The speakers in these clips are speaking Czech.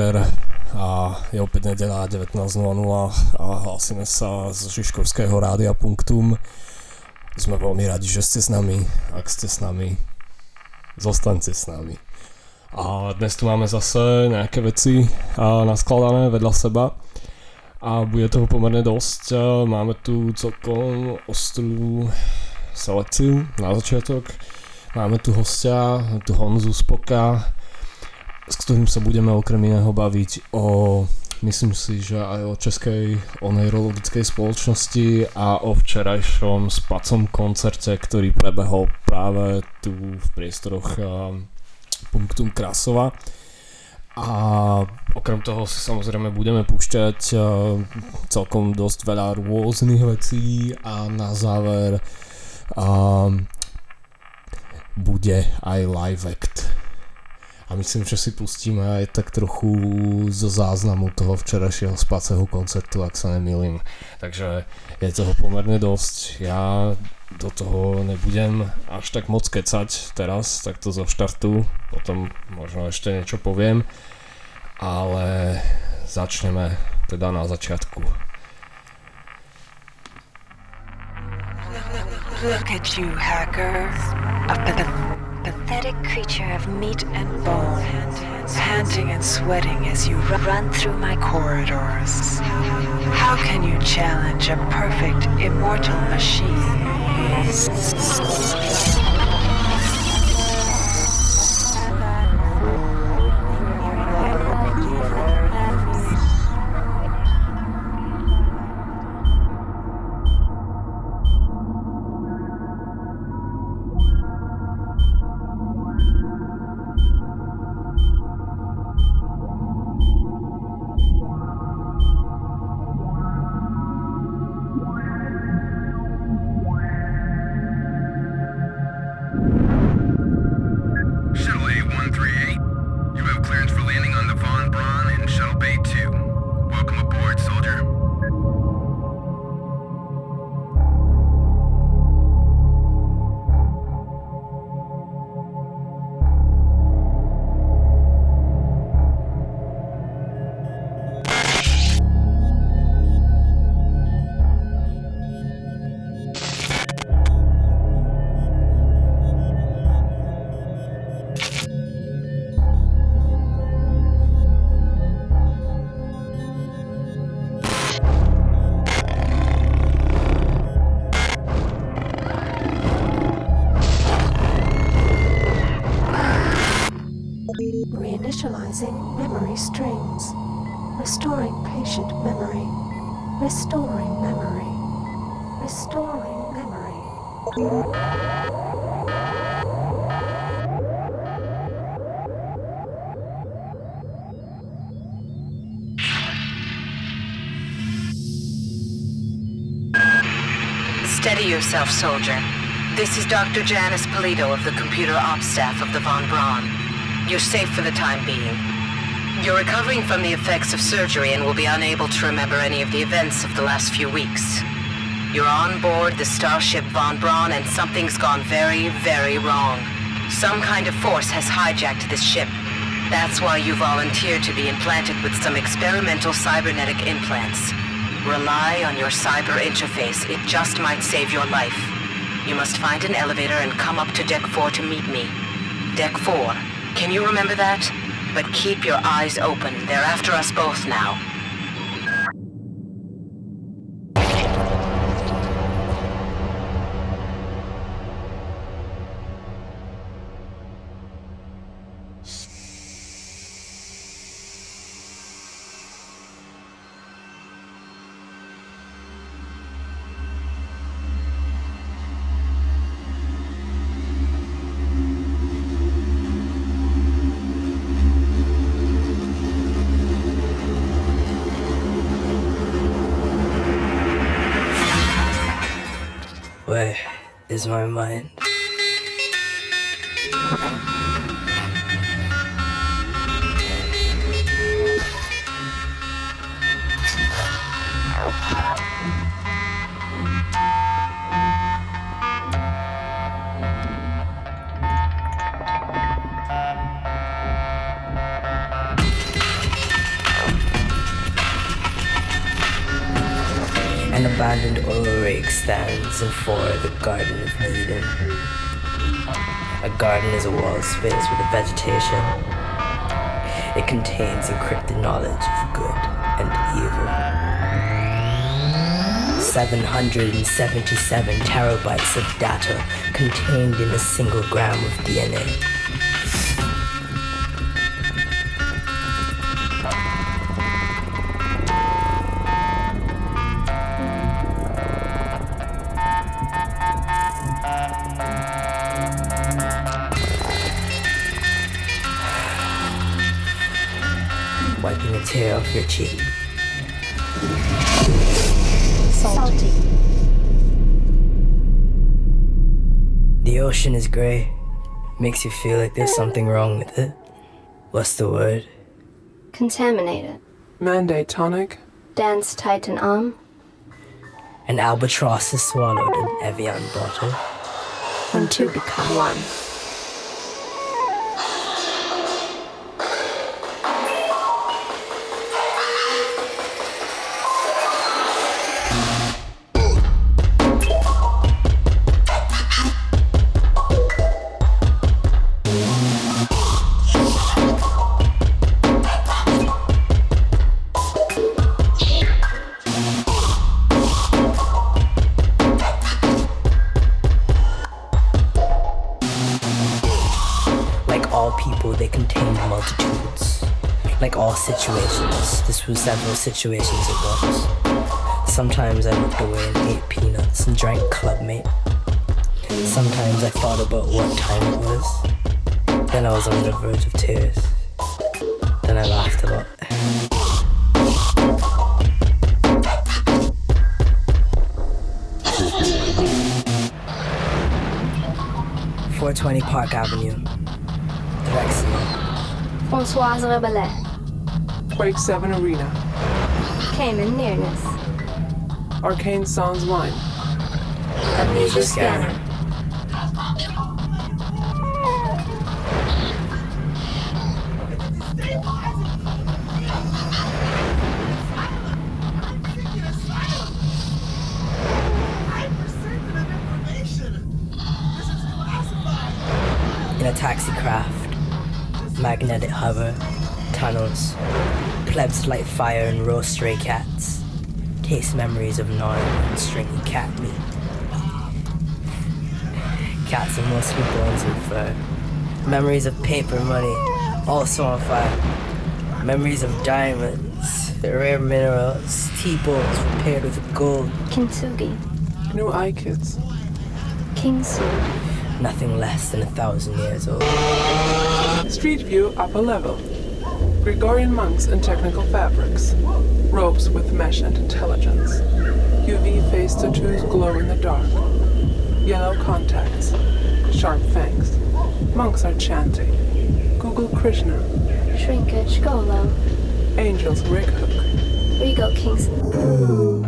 Večer a je opäť nedela 19.00 a hlásime sa z Žižkovského rádia Punktum. Sme veľmi radi, že ste s nami. Ak ste s nami, zostaňte s nami. A dnes tu máme zase nejaké veci naskladané vedľa seba a bude toho pomerne dosť. Máme tu celkom ostrú selekciu na začiatok. Máme tu hostia, tu Honzu Spoka, s ktorým sa budeme okrem iného baviť o myslím si, že aj o Českej oneirologickej spoločnosti a o včerajšom spacom koncerte, ktorý prebehol práve tu v priestoroch Punktum Krasova. A okrem toho si samozrejme budeme púšťať celkom dosť veľa rôznych vecí a na záver bude aj live act a myslím, že si pustíme tak trochu zo záznamu toho včerajšieho spacého koncertu, ak sa nemýlim. Takže je toho pomerne dosť. Ja do toho nebudem až tak moc kecať teraz, takto zo štartu, potom možno ešte niečo poviem, ale začneme teda na začiatku. Look at you, hacker. Pathetic creature of meat and bone, panting and sweating as you run through my corridors. How can you challenge a perfect, immortal machine? Yourself, soldier. This is Dr. Janice Polito of the computer ops staff of the Von Braun. You're safe for the time being. You're recovering from the effects of surgery and will be unable to remember any of the events of the last few weeks. You're on board the starship Von Braun and something's gone very, very wrong. Some kind of force has hijacked this ship. That's why you volunteered to be implanted with some experimental cybernetic implants. Rely on your cyber interface. It just might save your life. You must find an elevator and come up to Deck 4 to meet me. Deck 4. Can you remember that? But keep your eyes open. They're after us both now. gemeint. 777 terabytes of data contained in a single gram of DNA. Ocean is gray. Makes you feel like there's something wrong with it. What's the word? Contaminated. Mandate tonic. Dance Titan arm. An albatross is swallowed in Evian bottle. When two become one. Situations at once. Sometimes I looked away and ate peanuts and drank Club Mate. Sometimes I thought about what time it was. Then I was on the verge of tears. Then I laughed a lot. Four twenty Park Avenue, Drexel. Françoise Rabelais. Quake 7 Arena. Cayman Nearness. Arcane Sans Wine. Amnesia Scanner. Plebs light fire and roast stray cats, taste memories of gnarled and stringy cat meat. Cats are mostly bones and fur. Memories of paper money, also on fire. Memories of diamonds, rare minerals, tea-bowls prepared with gold. Kintsugi. New eye kits. Kingsu. Nothing less than a thousand years old. Street view upper level. Gregorian monks and technical fabrics. Ropes with mesh and intelligence. UV face tattoos glow in the dark. Yellow contacts. Sharp fangs. Monks are chanting. Google Krishna. Shrinkage Golo. Angels rig hook. Regal Kingston.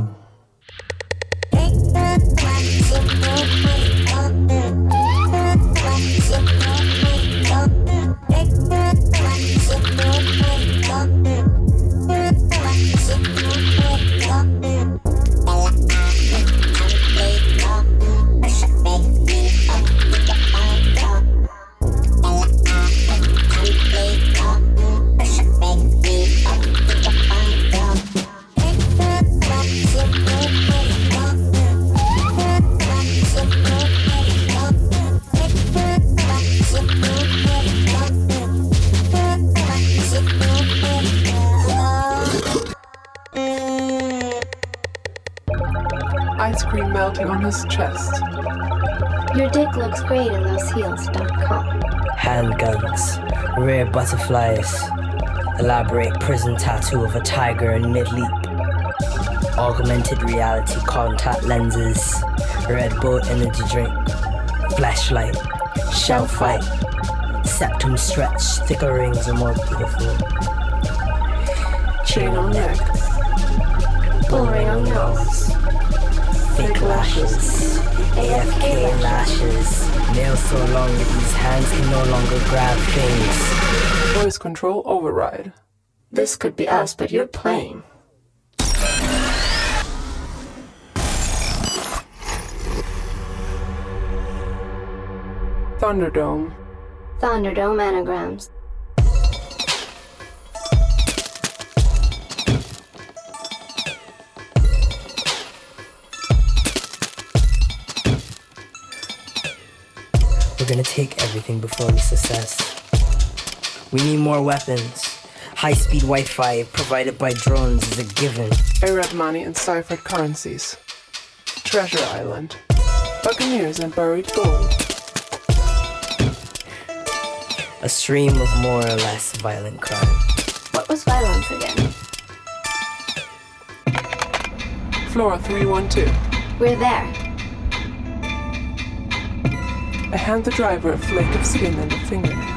Butterflies, elaborate prison tattoo of a tiger in mid-leap, augmented reality contact lenses, Red Bull energy drink, flashlight, Shell fight, septum stretch, thicker rings are more beautiful. Chain on neck. Bullring on nose. Fake lashes, AFK lashes, nails so long that these hands can no longer grab things. Voice control override. This could be us, but you're playing. Thunderdome. Thunderdome anagrams. We're gonna take everything before we success. We need more weapons. High speed Wi Fi provided by drones is a given. Arab money and ciphered currencies. Treasure Island. Buccaneers and buried gold. A stream of more or less violent crime. What was violence again? Flora 312. We're there. I hand the driver a flake of skin and a fingernail.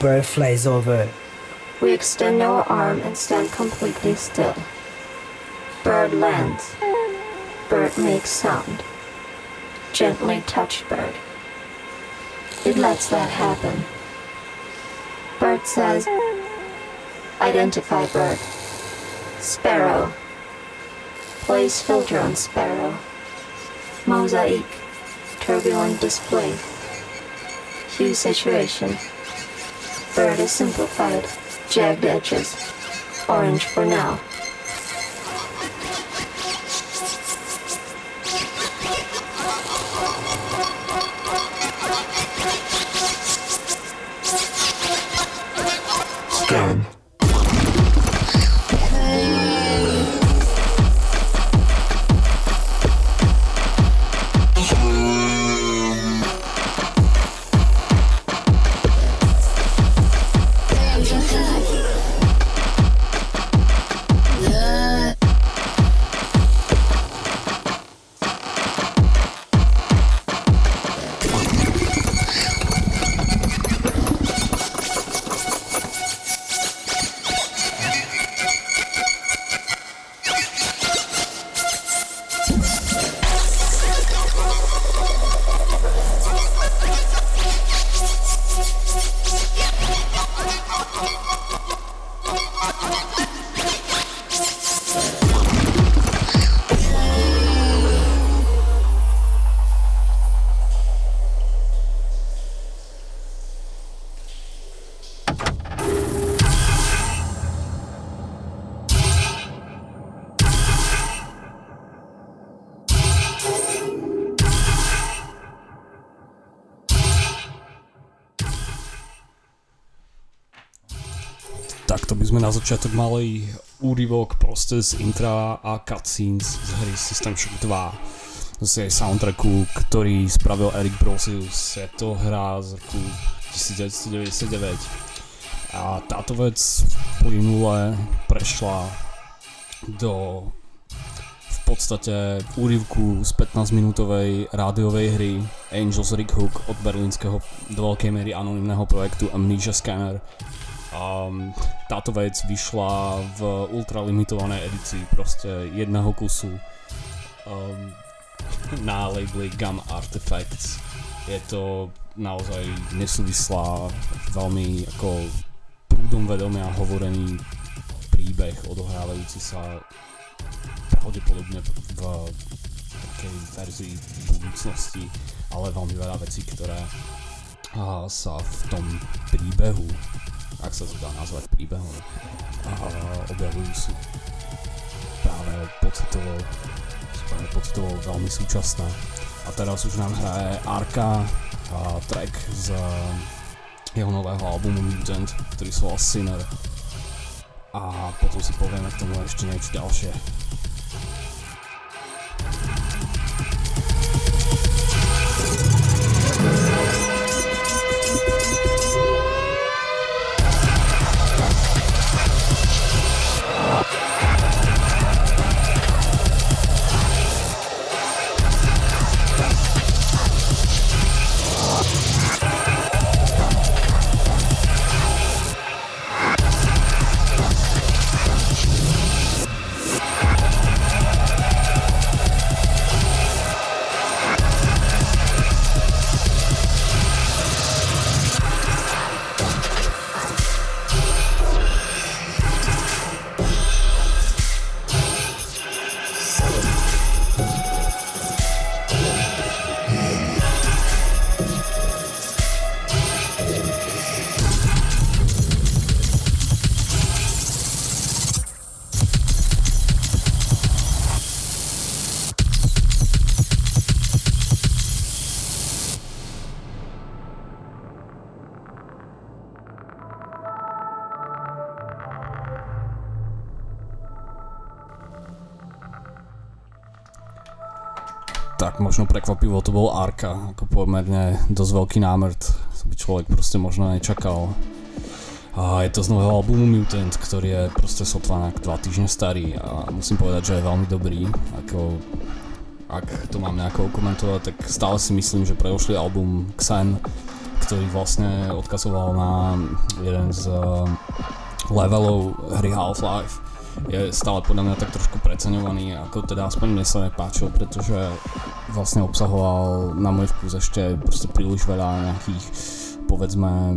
Bird flies over. We extend our arm and stand completely still. Bird lands. Bird makes sound. Gently touch bird. It lets that happen. Bird says, Identify bird. Sparrow. Place filter on sparrow. Mosaic. Turbulent display. Hue saturation. Is simplified. Jagged edges. Orange for now. Začiatok mali úryvok proste z intra a cutscenes z hry System Shock 2 z jej soundtracku, ktorý spravil Eric Brosius. Je to hra z roku 1999 a táto vec plynule prešla do v podstate úryvku z 15 minútovej rádiovej hry Angels Rig Hook od berlínskeho do veľkej miery anonymného projektu Amnesia Scanner Um, táto vec vyšla v ultralimitovanej edícii proste jedného kusu um, na labeli Gum Artifacts. Je to naozaj nesúvislá, veľmi ako prúdom vedomia hovorený príbeh odohrávajúci sa pravdepodobne v takej verzii budúcnosti, ale veľmi veľa vecí, ktoré a, sa v tom príbehu ak sa to dá nazvať príbehom, a objavujú sú práve pocitovo, sú práve pocitovo veľmi súčasné. A teraz už nám hraje Arka a track z jeho nového albumu Mutant, ktorý sa volá Sinner. A potom si povieme k tomu niečo ďalšie. tak prekvapivo to bol Arka, ako pomerne dosť veľký námrt, to by človek proste možno nečakal. A je to z nového albumu Mutant, ktorý je proste sotva nejak 2 týždne starý a musím povedať, že je veľmi dobrý. Ako, ak to mám nejako komentovať, tak stále si myslím, že predošlý album Xen, ktorý vlastne odkazoval na jeden z uh, levelov hry Half-Life, je stále podľa mňa tak trošku preceňovaný, ako teda aspoň mne sa nepáčil, pretože vlastne obsahoval na môj vkus ešte proste príliš veľa nejakých povedzme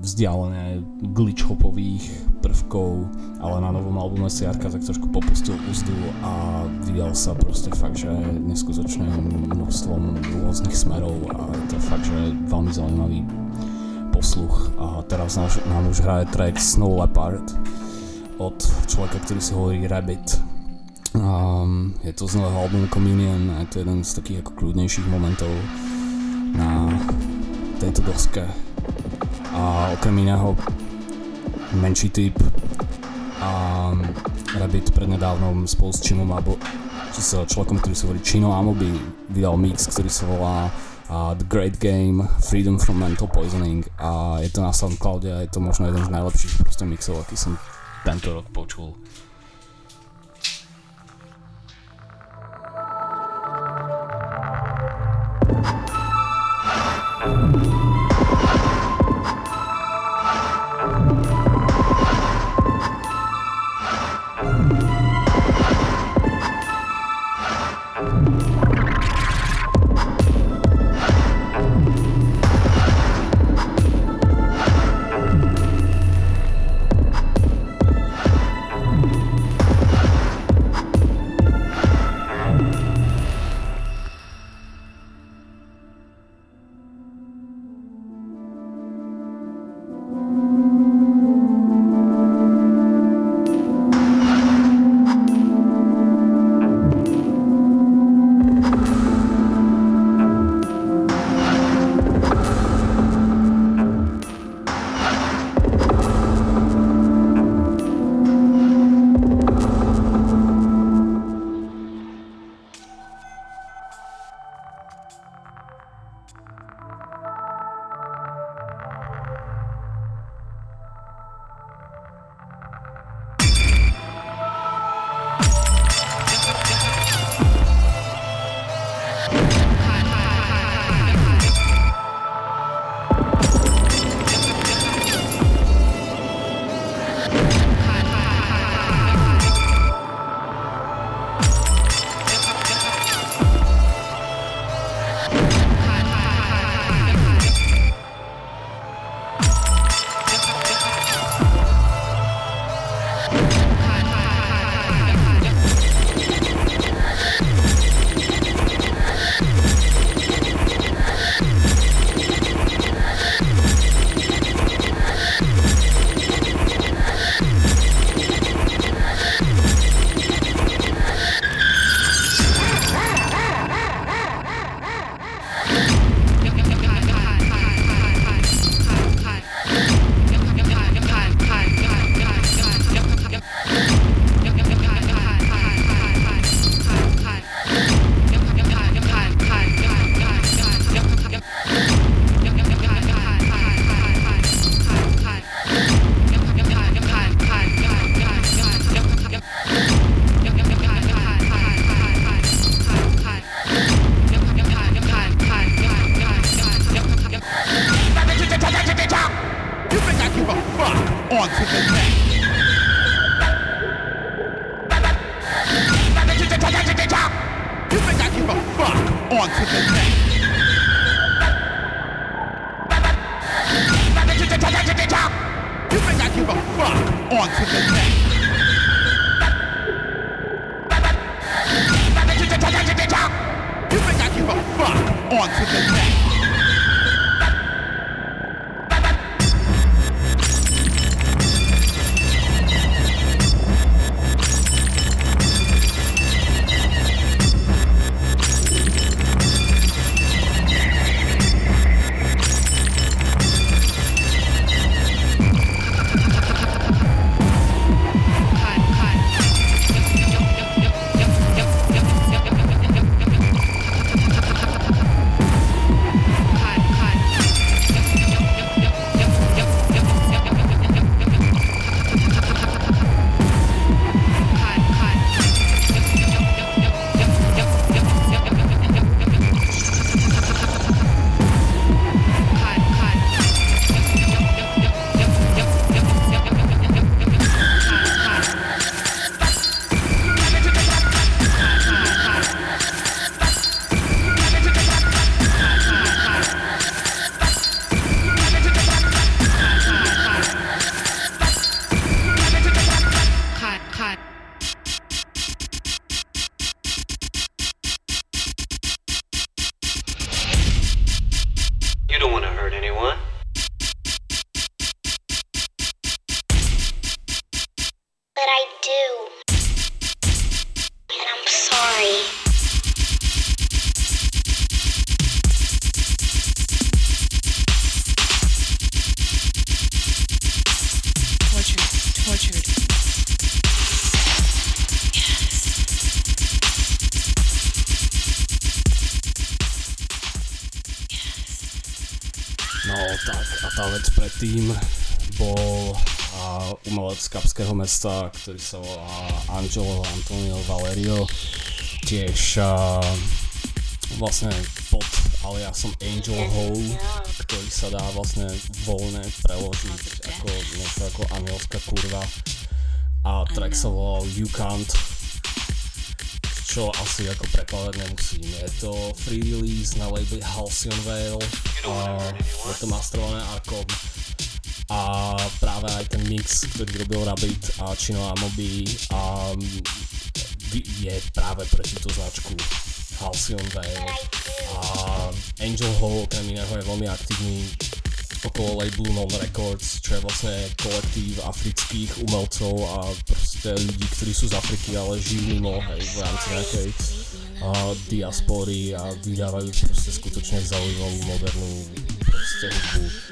vzdialené glitch hopových prvkov, ale na novom albume si Jarka tak trošku popustil úzdu a vydal sa proste fakt, že neskutočným množstvom rôznych smerov a je to fakt, že veľmi zaujímavý posluch a teraz nám, nám už hraje track Snow Leopard od človeka, ktorý si hovorí Rabbit. Um, je to z nového albumu Communion a je to jeden z takých ako kľudnejších momentov na tejto doske. A okrem iného menší typ a Rabbit prednedávnom spolu s Chinom alebo s človekom, ktorý sa hovorí Chino Amobi vydal mix, ktorý sa volá uh, The Great Game, Freedom from Mental Poisoning a je to na Soundcloude a je to možno jeden z najlepších proste mixov, aký som tento rok počul. Kapského mesta, ktorý sa volá Angelo Antonio Valerio. Tiež a, vlastne pod aliasom Angel Hole, ktorý sa dá vlastne voľne preložiť ako niečo ako anielská kurva. A track sa volal You Can't, čo asi ako prekladať nemusím. Je to free release na label Halcyon Vale, a je to masterované Arkom a práve aj ten mix, ktorý robil Rabbit a Chino Amobi a je práve pre túto značku Halcyon Vale a Angel Hall okrem iného je veľmi aktívny okolo labelu Non Records, čo je vlastne kolektív afrických umelcov a proste ľudí, ktorí sú z Afriky, ale žijú mimo hej, v rámci nejakej uh, diaspory a vydávajú proste skutočne zaujímavú modernú proste hudbu.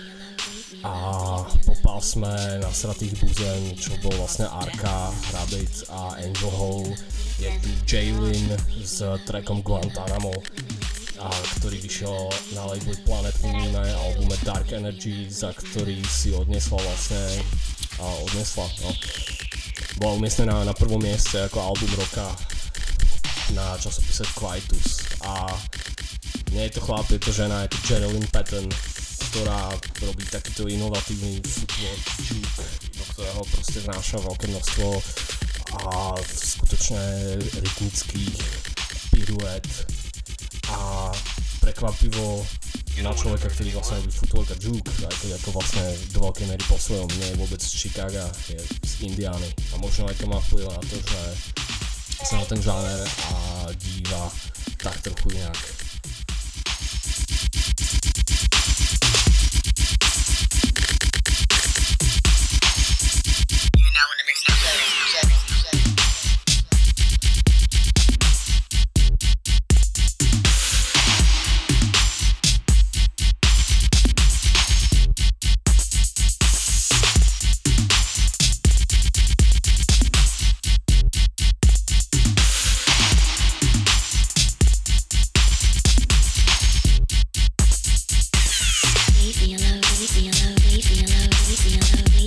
A po pásme Nasratých buzen, čo bol vlastne Arka, Rabbit a Angel Hole, je tu Jaylin s trackom Guantanamo a ktorý vyšiel na label Planet Mime albume Dark Energy, za ktorý si odnesla vlastne a odnesla, no. Bola umiestnená na prvom mieste ako album roka na časopise Quietus a nie je to chlap, je to žena, je to Geraldine Patton, ktorá robí takýto inovatívny juke, do ktorého proste vnáša veľké množstvo a skutočne rytmických piruet a prekvapivo na človeka, ktorý vlastne robí footwork a juke, aj keď ako vlastne do veľkej miery po svojom nie je vôbec z Chicaga, je z Indiany a možno aj to má vplyv na to, že sa na ten žáner a díva tak trochu inak.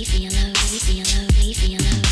me feel low, We feel low, We feel low.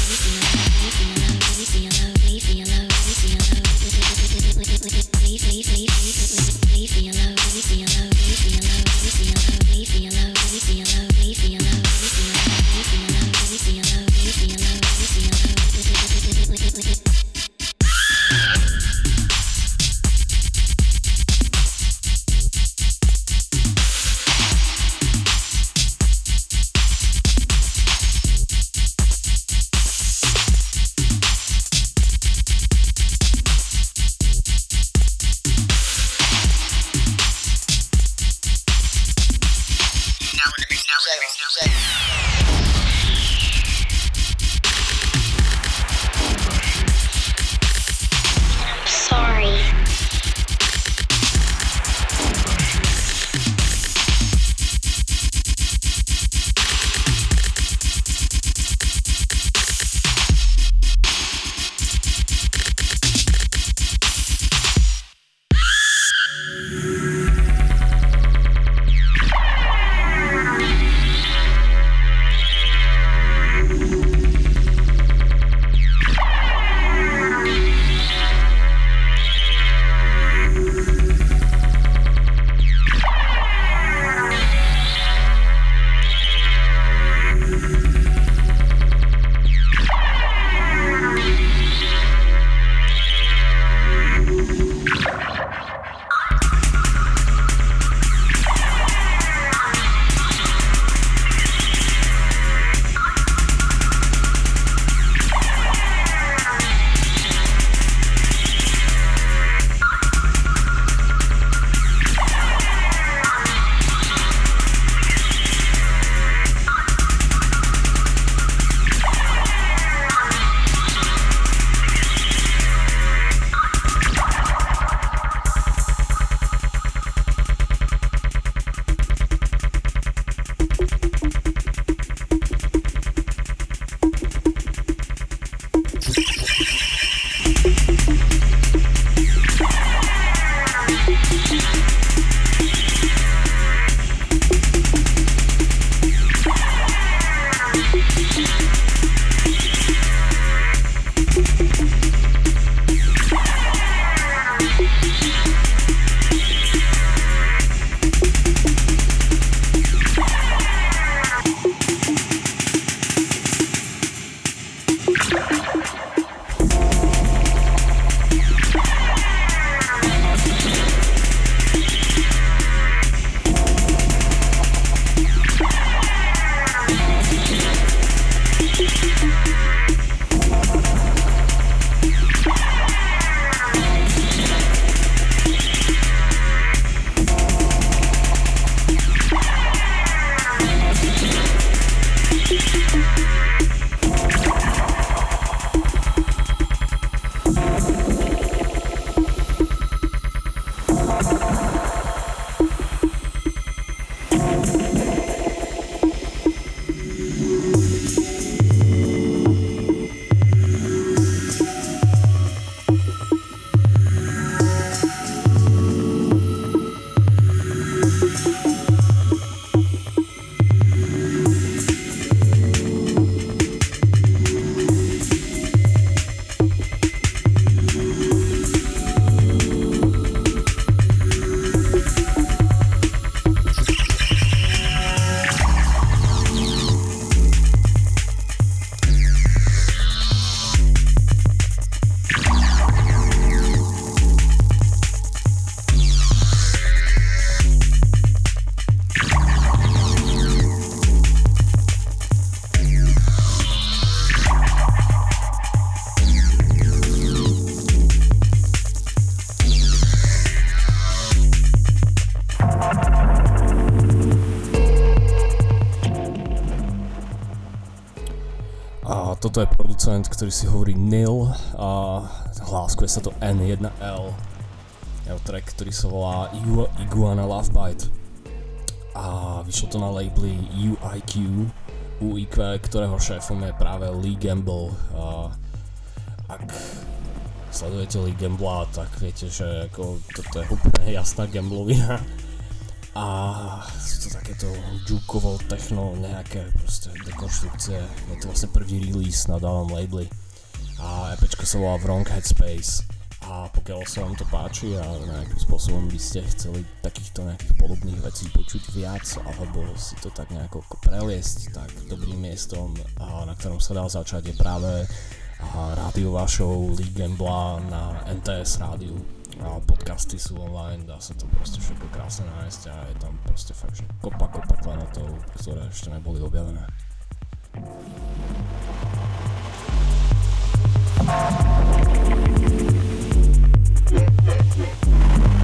Toto je producent, ktorý si hovorí Nil a hláskuje sa to N1L. Jeho track, ktorý sa volá Igu- Iguana Love Bite. A vyšlo to na labeli UIQ, UIQ, ktorého šéfom je práve Lee Gamble. A ak sledujete Lee Gambla, tak viete, že ako toto je úplne jasná gamblovina. A to takéto jukovo techno nejaké proste dekonštrukcie. Je to vlastne prvý release na danom labeli. A EPčko sa volá Wrong Headspace. A pokiaľ sa vám to páči a nejakým spôsobom by ste chceli takýchto nejakých podobných vecí počuť viac alebo si to tak nejako ako preliesť, tak dobrým miestom, na ktorom sa dá začať je práve a rádiová show Lee Gambla na NTS rádiu a podcasty sú online, dá sa to proste všetko krásne nájsť a je tam proste fakt, že kopa, kopa klenotov, ktoré ešte neboli objavené. Rise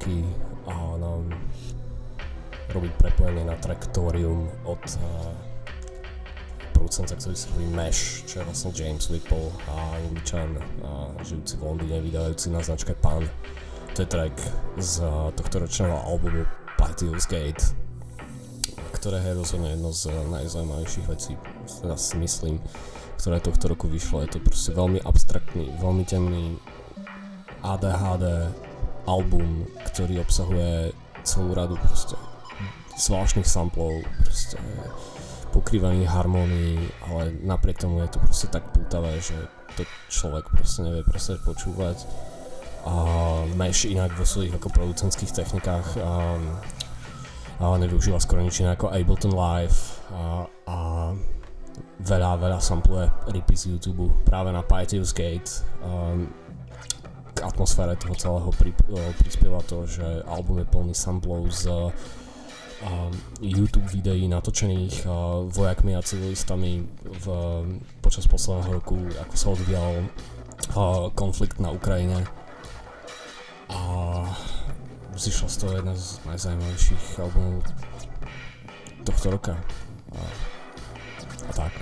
2 a nám robiť prepojenie na Tractorium od uh, producenta, ktorý sa hovorí Mesh, čo je vlastne James Whipple a Angličan uh, žijúci v Londýne, vydávajúci na značke Pan. To je track z uh, tohto ročného albumu Pythius Gate, ktoré je rozhodne jedno z najzaujímavejších vecí, teda si myslím, ktoré tohto roku vyšlo. Je to proste veľmi abstraktný, veľmi temný ADHD album, ktorý obsahuje celú radu proste zvláštnych samplov, proste pokrývaných harmónií, ale napriek tomu je to proste tak pútavé, že to človek proste nevie proste počúvať. A Mesh inak vo svojich ako producentských technikách a, a nevyužíva skoro nič iné ako Ableton Live a, a veľa, veľa sampluje ripy z YouTube práve na Pythius Gate. Um, atmosfére toho celého pri, uh, prispieva to, že album je plný samplov z uh, YouTube videí natočených vojakmi a civilistami v, počas posledného roku, ako sa odvíjal uh, konflikt na Ukrajine. A zišla z toho jedna z najzajímavejších albumov tohto roka. A, a tak.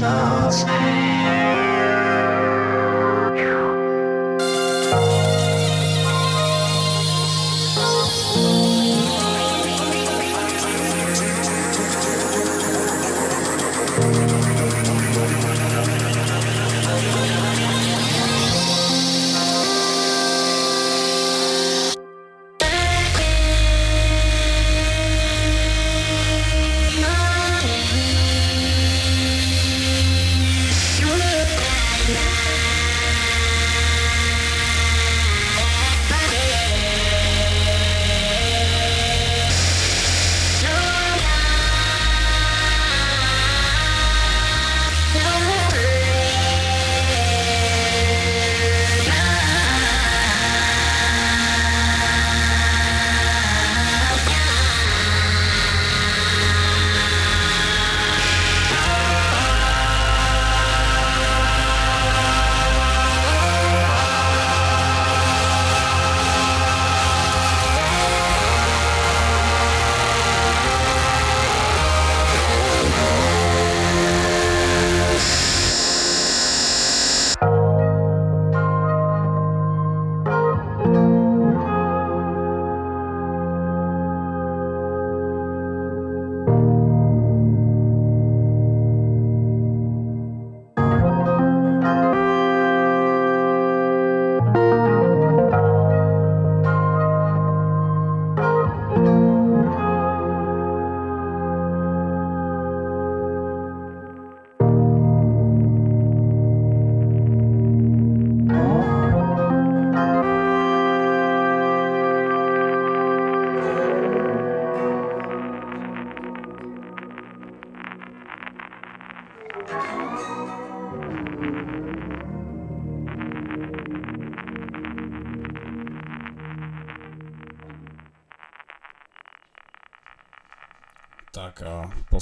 Tak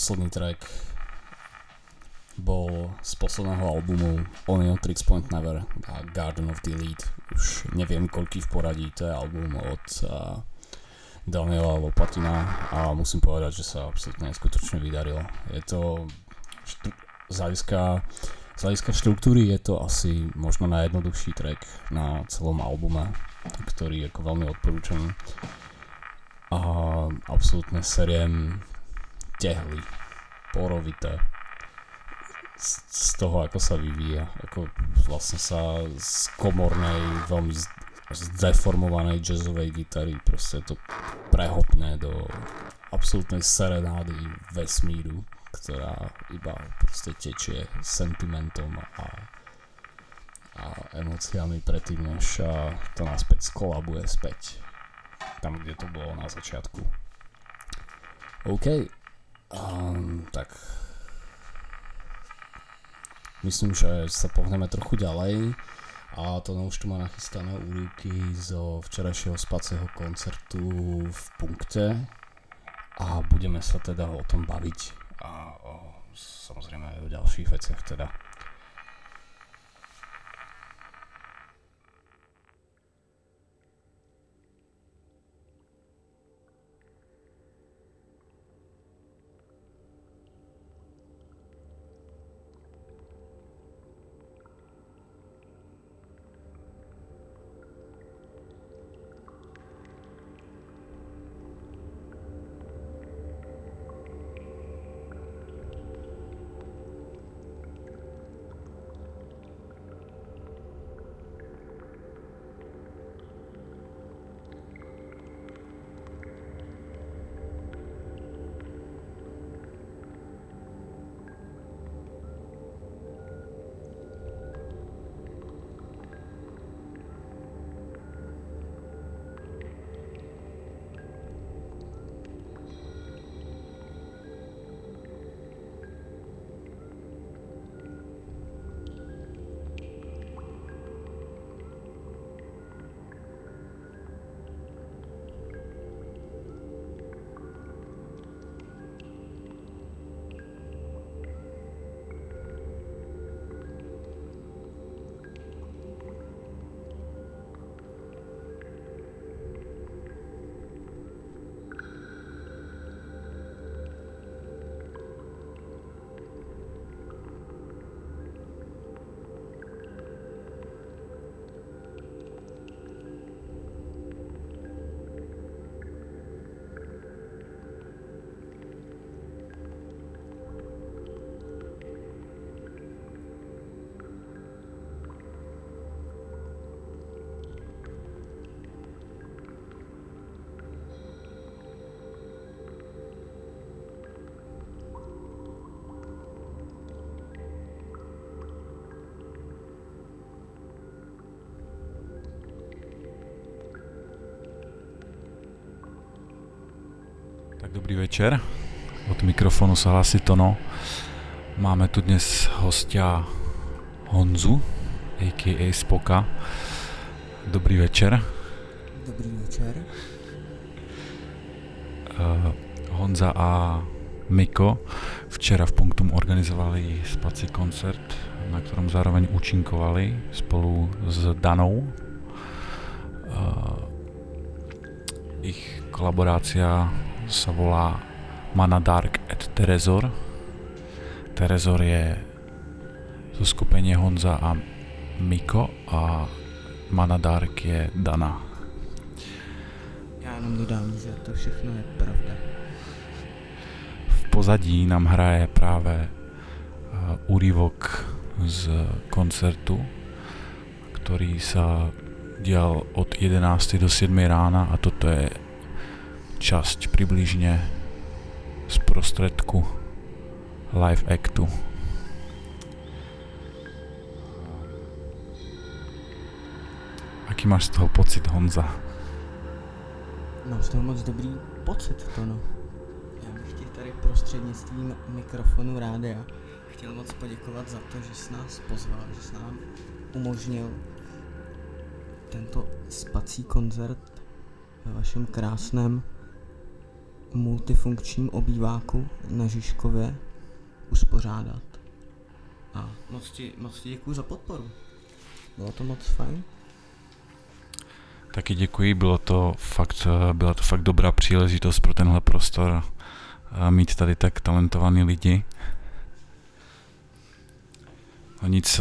posledný track bol z posledného albumu Onion Tricks Point Never a Garden of Delete. Už neviem koľký v poradí, to je album od uh, Daniela Lopatina a musím povedať, že sa absolútne neskutočne vydarilo. Je to štru- z hľadiska, z hľadiska štruktúry je to asi možno najjednoduchší track na celom albume, ktorý je ako veľmi odporúčaný. A absolútne seriem tehly, porovité. Z, toho, ako sa vyvíja, ako vlastne sa z komornej, veľmi zdeformovanej jazzovej gitary proste to prehopne do absolútnej serenády vesmíru, ktorá iba proste tečie sentimentom a, a emóciami predtým, než to naspäť skolabuje späť tam, kde to bolo na začiatku. OK, um, tak. Myslím, že sa pohneme trochu ďalej. A to už tu má nachystané úryvky zo včerajšieho spacieho koncertu v punkte. A budeme sa teda o tom baviť a o, samozrejme aj o ďalších veciach teda. Dobrý večer. Od mikrofonu se hlásí Tono. Máme tu dnes hostia Honzu, a.k.a. Spoka. Dobrý večer. Dobrý večer. Uh, Honza a Miko včera v Punktum organizovali spací koncert, na ktorom zároveň účinkovali spolu s Danou. Uh, ich kolaborácia sa volá Mana Dark et Terezor. Terezor je zo skupenie Honza a Miko a Mana Dark je Dana. Já jenom dodám, že to všechno je pravda. V pozadí nám hraje práve uh, úryvok z koncertu, ktorý sa dial od 11. do 7. rána a toto je časť približne z prostredku live actu. Aký máš z toho pocit, Honza? Mám z toho moc dobrý pocit, to no. Já bych ti tady prostřednictvím mikrofonu rádia chtěl moc poděkovat za to, že jsi nás pozval, že jsi nám umožnil tento spací koncert ve vašem krásném multifunkčním obýváku na Žižkově uspořádat. A moc ti, moc ti děkuji za podporu. Bylo to moc fajn. Taky děkuji, bylo to fakt, byla to fakt dobrá příležitost pro tenhle prostor a mít tady tak talentovaný lidi. No nic,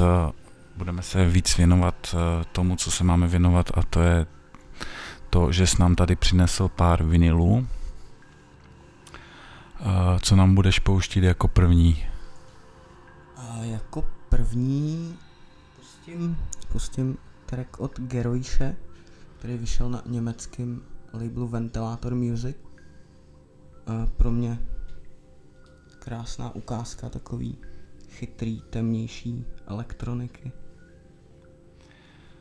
budeme se víc věnovat tomu, co se máme věnovat a to je to, že jsi nám tady přinesl pár vinilů. Co nám budeš pouštět jako první? A jako první pustím, pustím track od Geroiše, který vyšel na německém labelu Ventilator Music. A pro mě krásná ukázka takový chytrý, temnější elektroniky.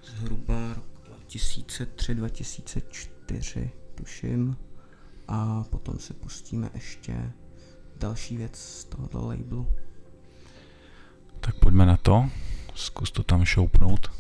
Zhruba rok 2003-2004, tuším. A potom si pustíme ještě další věc z tohoto labelu. Tak pojďme na to, zkus to tam šoupnout.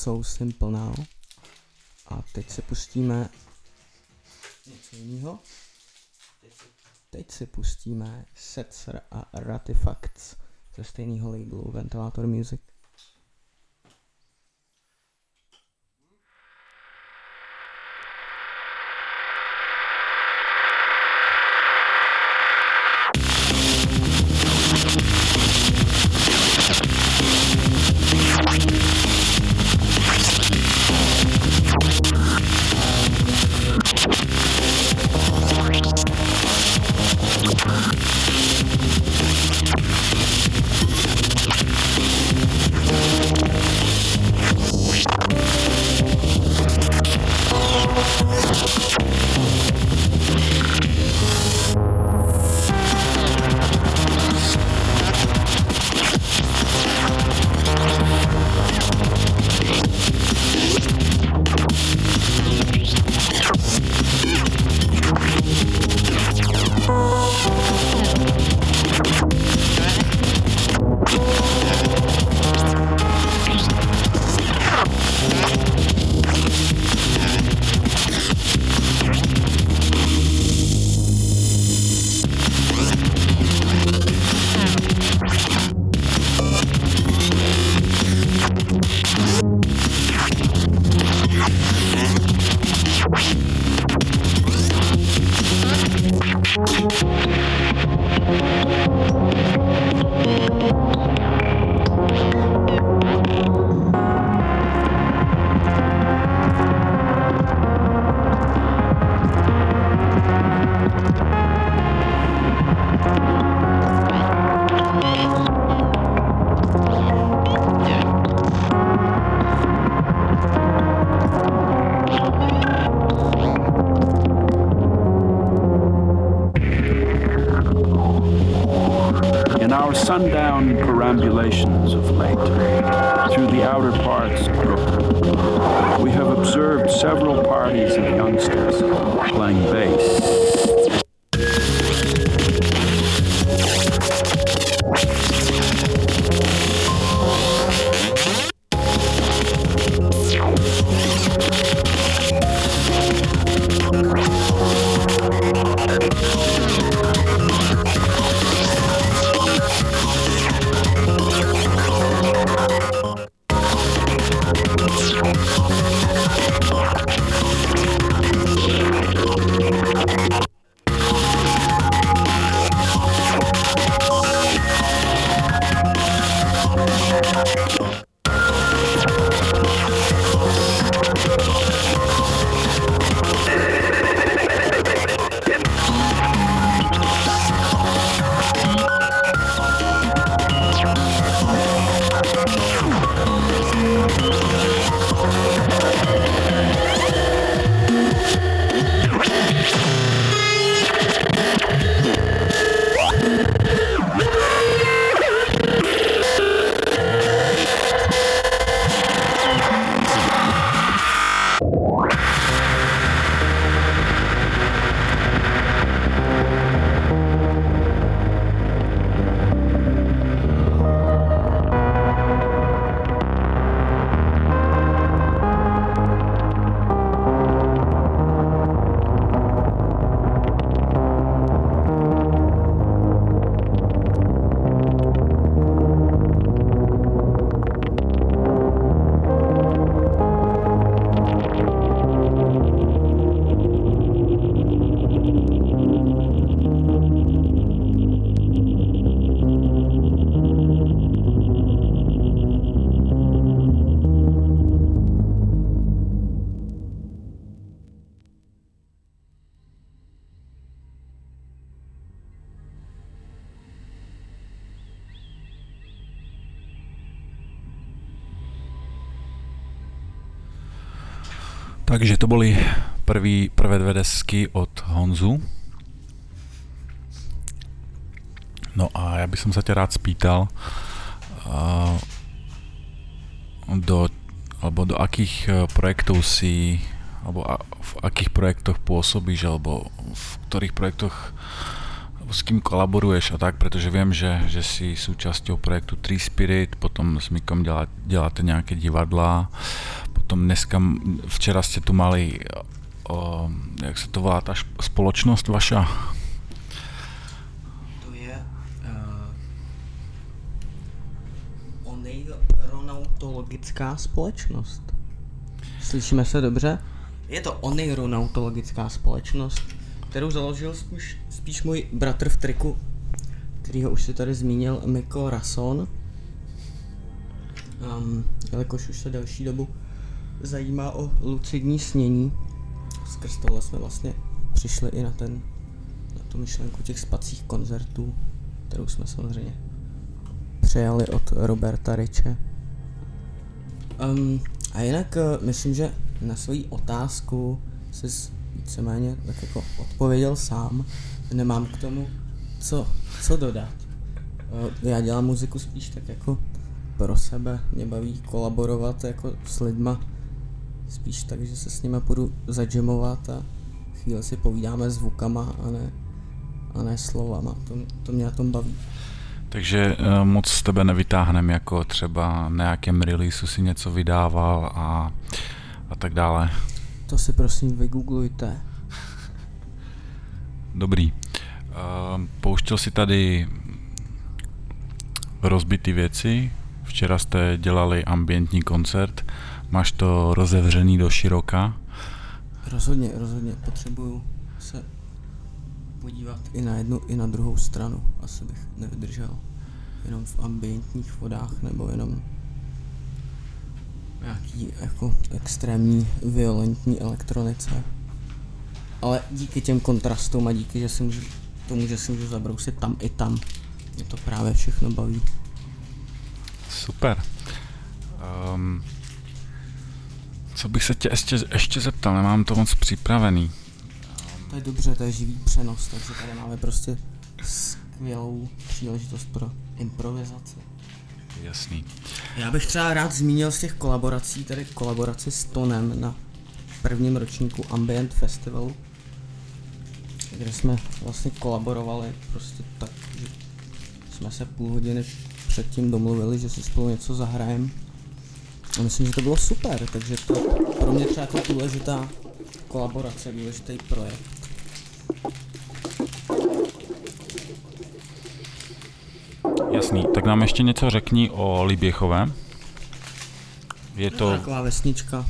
So Simple Now. A teď se pustíme něco jiného. Teď si pustíme Setzer a Ratifacts ze stejného labelu Ventilator Music. perambulation. Takže to boli prvý, prvé dve desky od Honzu. No a ja by som sa ťa rád spýtal, a, do, alebo do akých e, projektov si, alebo a, v akých projektoch pôsobíš, alebo v ktorých projektoch s kým kolaboruješ a tak, protože vím, že, že jsi součástí projektu Tree Spirit, potom s Mikom dělá, děláte nějaké divadla, potom dneska, včera jste tu mali, o, jak se to volá, ta společnost vaša? To je uh, oneironautologická společnost. Slyšíme se dobře? Je to oneironautologická společnost, kterou založil spíš, spíš můj bratr v triku, kterýho už si tady zmínil, Miko Rason. Um, jelikož už se delší dobu zajímá o lucidní snění, skrz tohle jsme vlastně přišli i na ten, na tu myšlenku těch spacích koncertů, kterou jsme samozřejmě přejali od Roberta Riche. Um, a jinak uh, myslím, že na svoji otázku jsi víceméně tak jako odpověděl sám. Nemám k tomu co, co dodat. Uh, já dělám muziku spíš tak jako pro sebe. Mě baví kolaborovat jako s lidma. Spíš tak, že se s nimi půjdu zadžemovat a chvíli si povídáme zvukama a ne, a ne slovama. To, to mě na tom baví. Takže uh, moc z tebe nevytáhnem jako třeba na nějakém releaseu si něco vydával a, a tak dále. To si prosím vygooglujte. Dobrý. Uh, pouštěl si tady rozbitý věci. Včera jste dělali ambientní koncert. Máš to rozevřený do široka. Rozhodně, rozhodně. Potřebuju se podívat i na jednu, i na druhou stranu. Asi bych nevydržel jenom v ambientních vodách nebo jenom nějaký jako extrémní violentní elektronice. Ale díky těm kontrastům a díky, že si můžu, tomu, že si můžu zabrousit tam i tam, mě to právě všechno baví. Super. Um, co bych se tě ještě, ještě zeptal, nemám to moc připravený. To je dobře, to je živý přenos, takže tady máme prostě skvělou příležitost pro improvizaci. Jasný. Já bych třeba rád zmínil z těch kolaborací, tedy kolaboraci s Tonem na prvním ročníku Ambient Festivalu, kde jsme vlastně kolaborovali prostě tak, že jsme se půl hodiny předtím domluvili, že si spolu něco zahrajeme. A myslím, že to bylo super, takže to pro mě třeba jako důležitá kolaborace, důležitý projekt. Jasný, tak nám ještě něco řekni o Liběchové. Je to... Taková vesnička,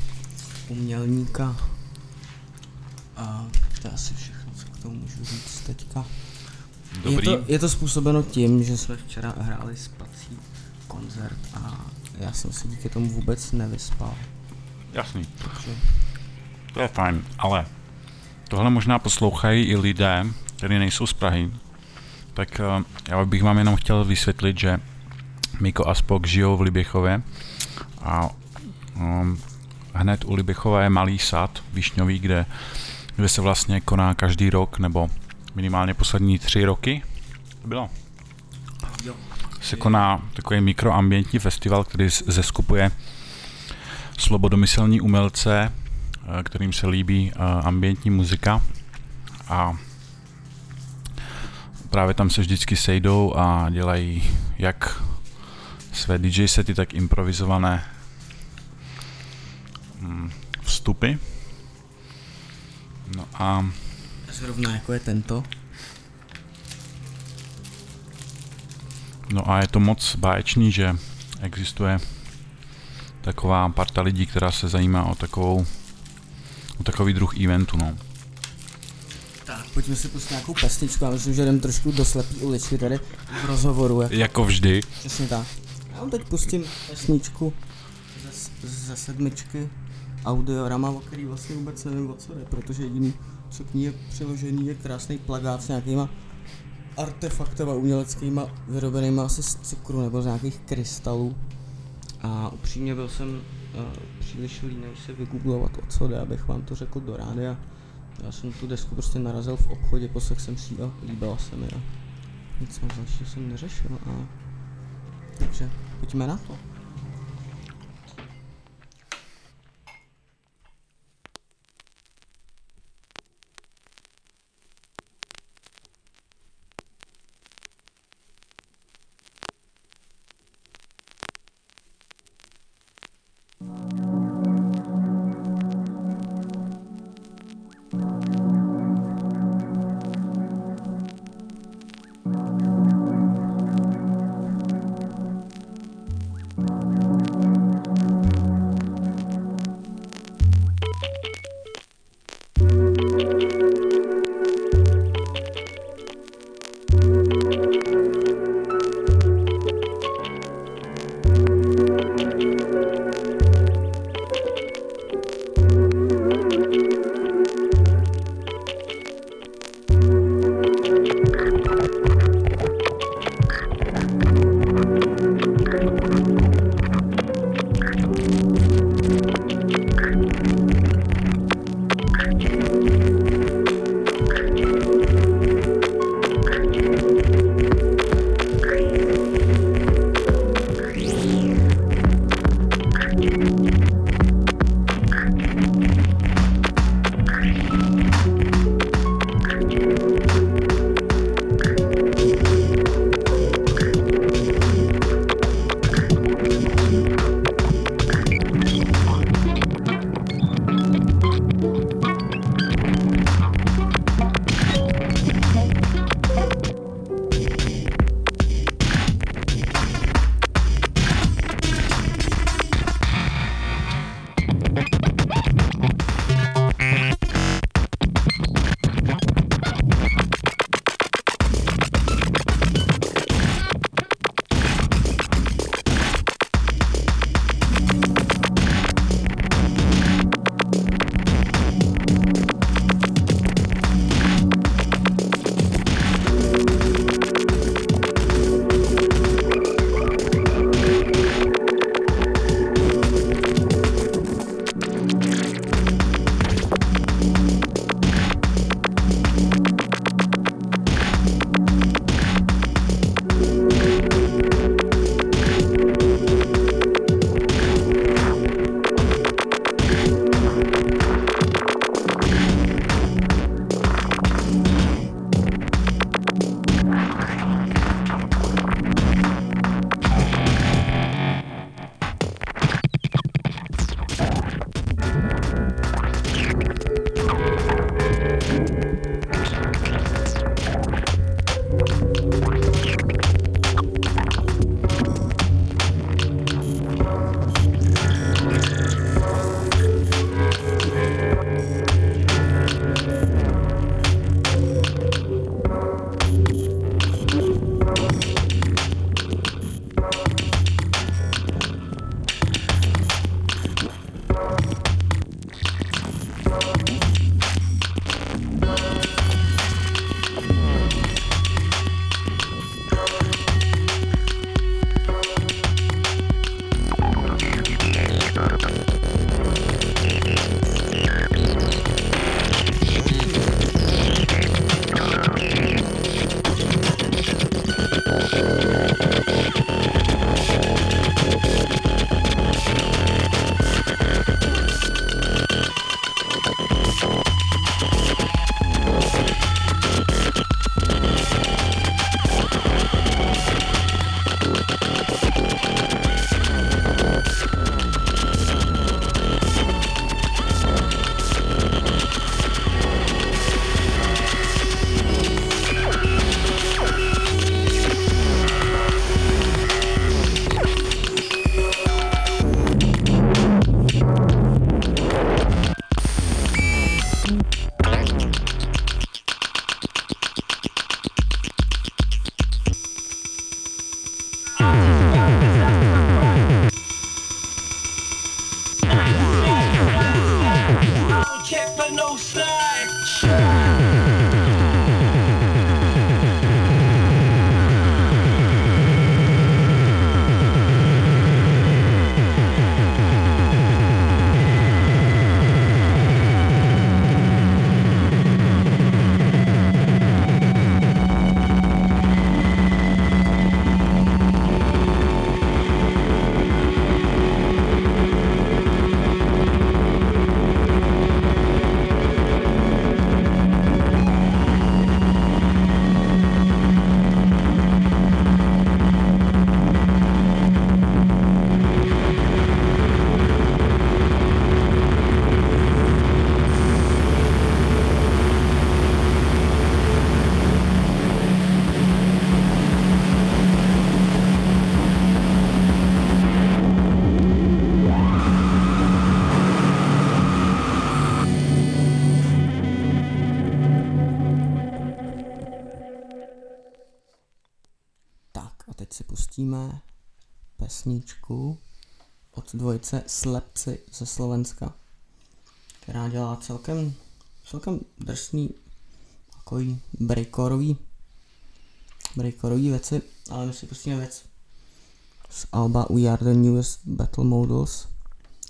umělníka. A to je asi všechno, co k tomu můžu říct teďka. Dobrý. Je to, je to způsobeno tím, že jsme včera hráli spací koncert a já jsem se díky tomu vůbec nevyspal. Jasný. Takže... To je fajn, ale tohle možná poslouchají i lidé, kteří nejsou z Prahy, tak uh, já bych vám jenom chtěl vysvětlit, že Miko a Spok žijou v Liběchově a um, hned u Liběchova je malý sad Višňový, kde, kde se vlastně koná každý rok, nebo minimálně poslední tři roky. Bylo. Se koná takový mikroambientní festival, který zeskupuje slobodomyslní umělce, eh, kterým se líbí uh, ambientní muzika a právě tam se vždycky sejdou a dělají jak své DJ sety, tak improvizované mm, vstupy. No a... Zrovna jako je tento. No a je to moc báječný, že existuje taková parta lidí, která se zajímá o takovou o takový druh eventu, no. Tak, pojďme si pustit nějakou pesničku, já myslím, že jdem trošku do slepý uličky tady v rozhovoru. Jako, jako vždy. Přesně tak. Já vám teď pustím pesničku ze, ze sedmičky audiorama, o který vlastně vůbec nevím, o co jde, protože jediný, co k ní je přiložený, je krásný plagát s nějakýma artefaktama uměleckýma, vyrobenýma asi z cukru nebo z nějakých krystalů. A upřímně byl jsem uh, příliš línej se vygooglovat, o co jde, abych vám to řekl do rádia. Já jsem tu desku prostě narazil v obchodě, poslech jsem si a líbila se mi a nic moc jsem neřešil a takže pojďme na to. Dvojice Slepci ze Slovenska, která dělá celkem, celkem drsný takový breakorový breakorový věci, ale my si pustíme věc z Alba We Are The Newest Battle Models,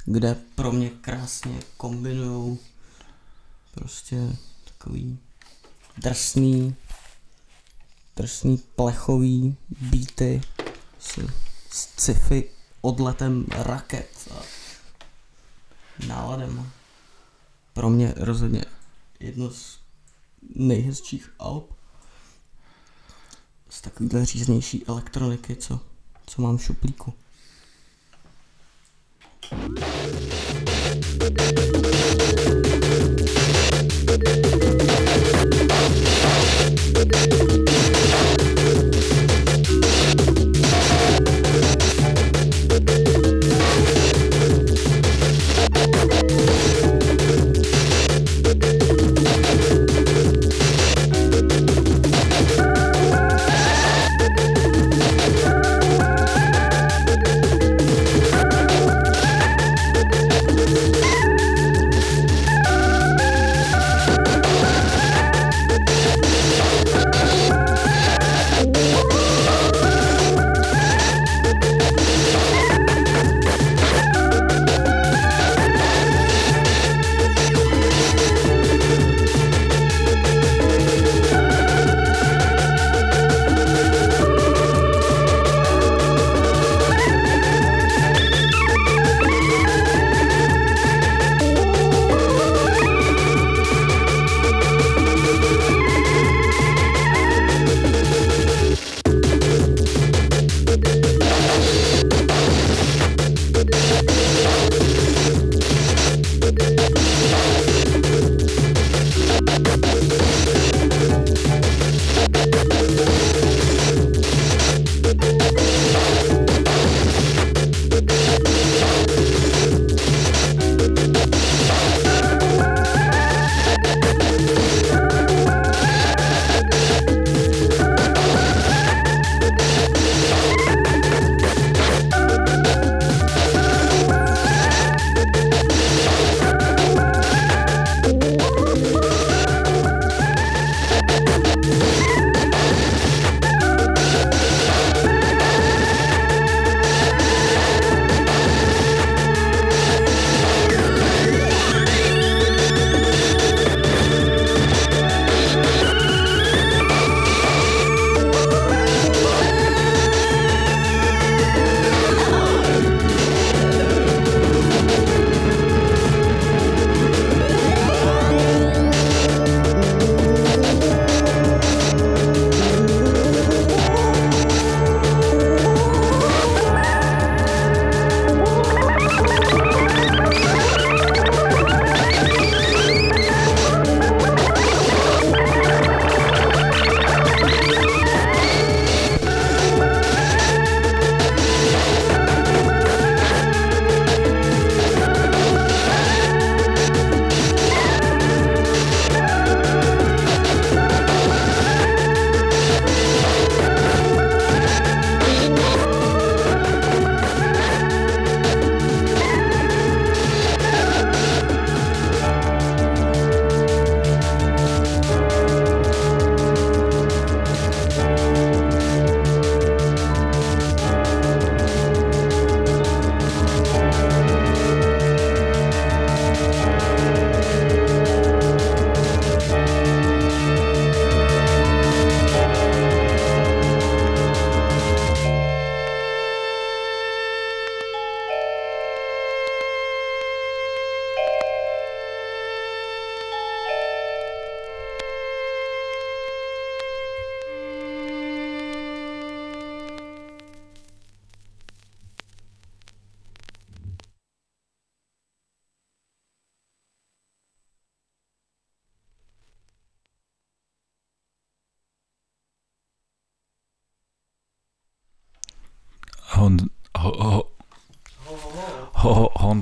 kde pro mě krásně kombinují prostě takový drsný, drsný plechový beaty s, s sci-fi odletem raket a náladem. Pro mě rozhodně jedno z nejhezčích alb z takovýhle říznější elektroniky, co, co mám v šuplíku.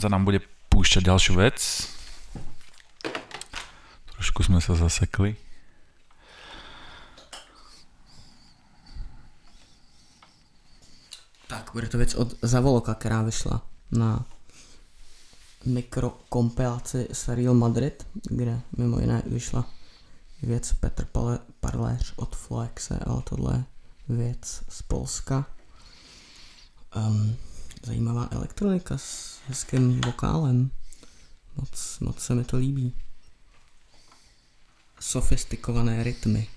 Honza nám bude púšťať ďalšiu vec. Trošku sme sa zasekli. Tak, bude to věc od Zavoloka, která vyšla na mikrokompilaci Serial Madrid, kde mimo jiné vyšla věc Petr Parléř od Floexe, ale tohle je věc z Polska. Um, zajímavá elektronika hezkým vokálem. Moc, moc se mi to líbí. Sofistikované rytmy.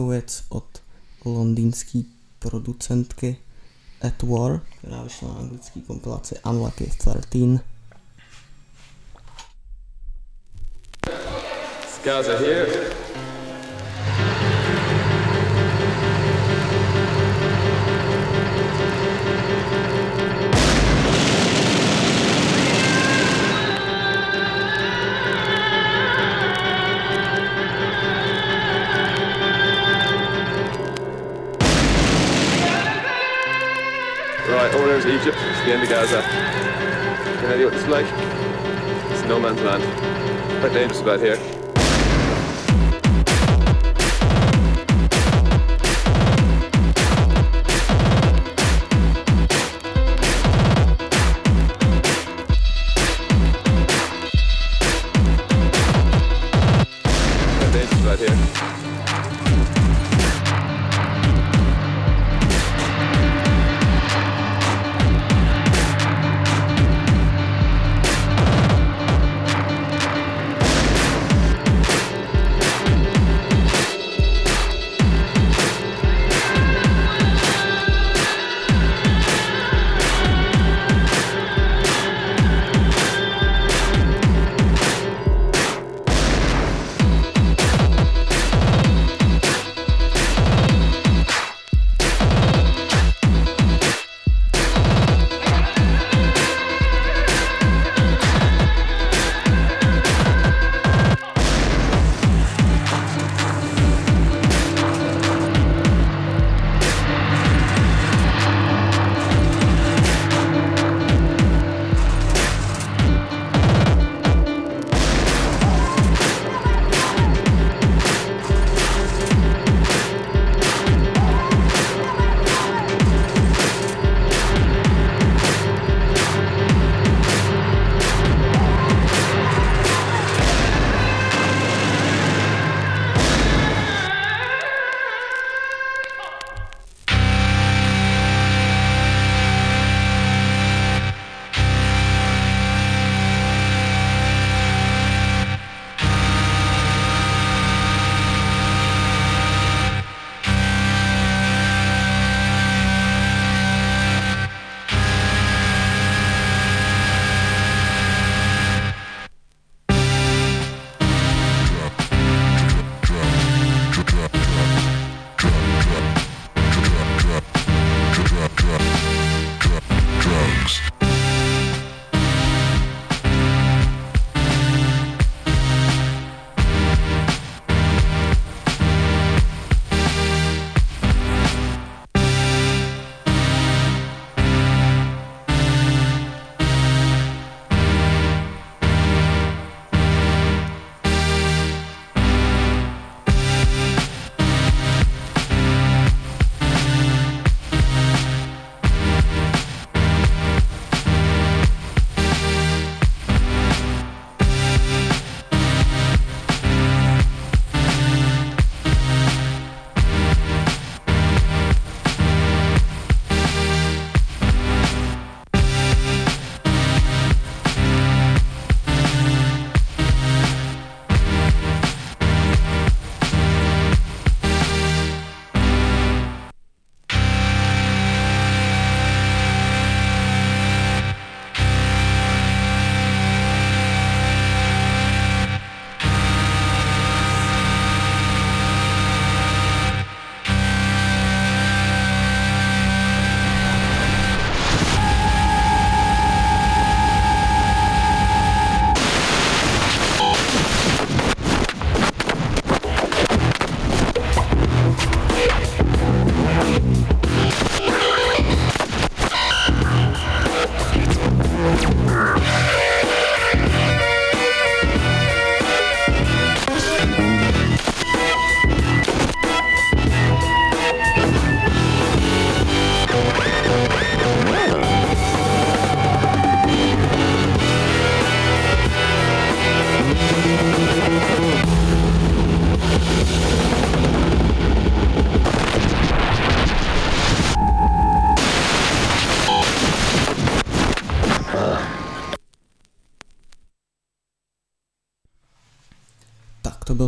Krátkou věc od londýnské producentky At War, která vyšla na anglické kompilaci Unlucky 13. Egypt, it's the end of Gaza. I idea what is like? It's no man's land. Quite dangerous about here.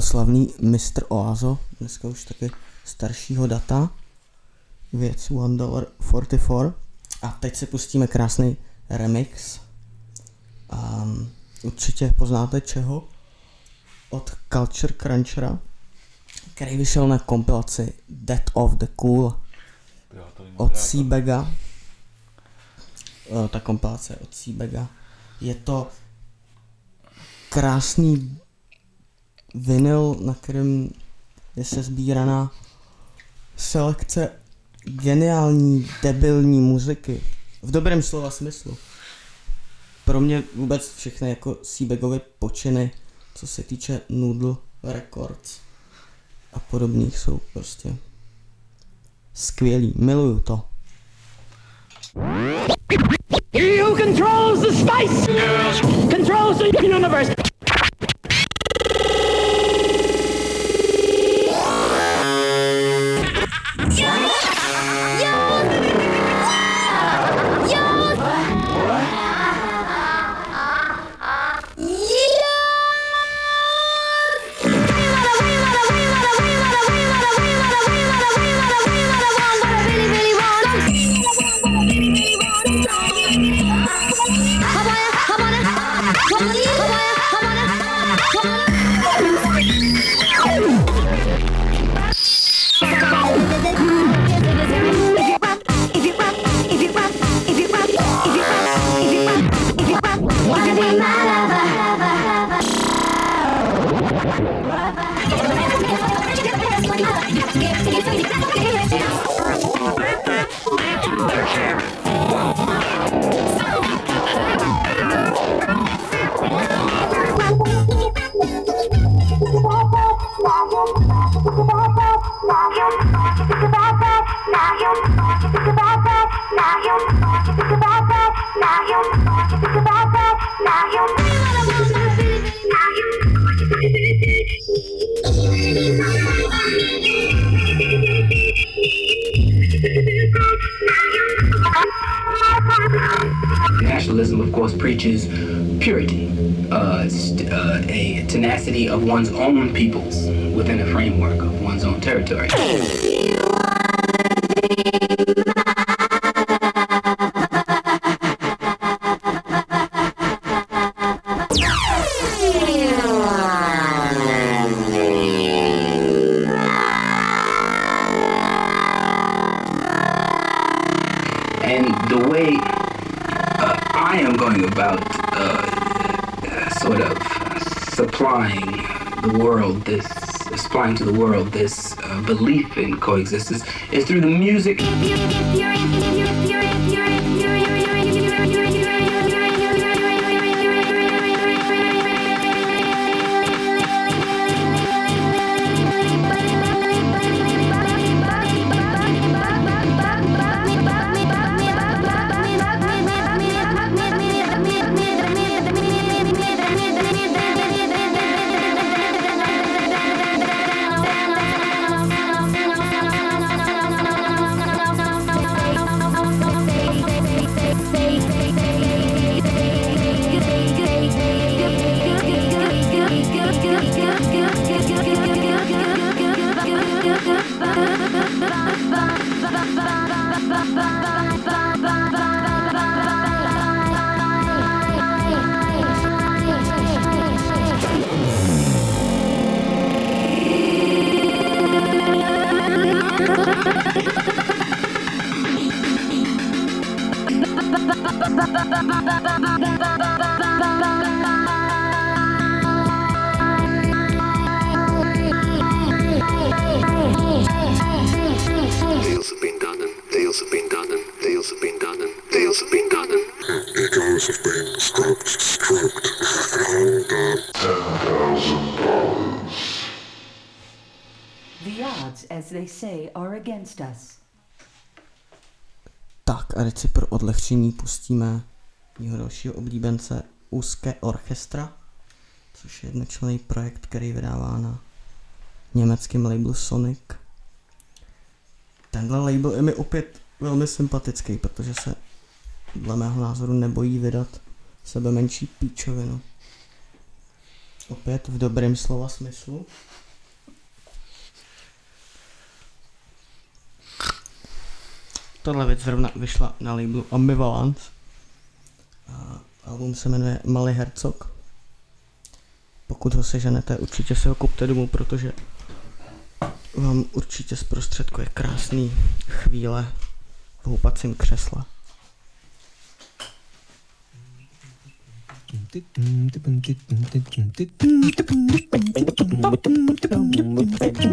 Slavný Mr. Oazo, dneska už taky staršího data. Věc $1.44. A teď si pustíme krásný remix. Um, určitě poznáte čeho? Od Culture Crunchera, který vyšel na kompilaci Death of the Cool od Seabaga. Eh, Ta kompilace od Seabaga. Je to krásný vinyl, na kterém je se sbíraná selekce geniální, debilní muziky. V dobrém slova smyslu. Pro mě vůbec všechny jako Seabagovy počiny, co se týče Noodle Records a podobných jsou prostě skvělý. Miluju to. Who controls the spice controls the universe. Now you. Of course, preaches purity, uh, uh, a tenacity of one's own peoples within a framework of one's own territory. Supplying to the world this uh, belief in coexistence is through the music. Deals have been Tak a teď si pro odlehčení pustíme jeho dalšího oblíbence Úzké orchestra, což je jednočlenný projekt, který vydává na německém labelu Sonic. Tenhle label je mi opět velmi sympatický, protože se dle mého názoru nebojí vydat sebe menší píčovinu. Opět v dobrém slova smyslu. Tohle věc zrovna vyšla na labelu Ambivalence. Album se jmenuje Malý hercog. Pokud ho seženete, určitě se ho kupte domů, protože vám určitě zprostředkuje krásný chvíle v houpacím křesle. Tak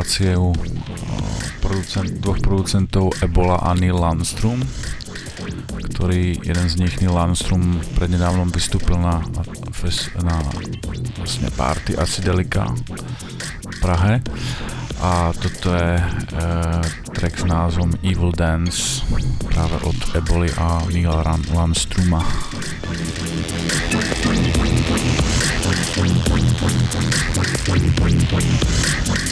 reláciou producent, dvoch producentov Ebola a Neil Landstrom, ktorý jeden z nich, Neil Landstrom, prednedávnom vystúpil na, na, fest, na vlastne party Acidelica v Prahe a toto je e, track s názvom Evil Dance práve od Eboli a Neil Neila Landstruma.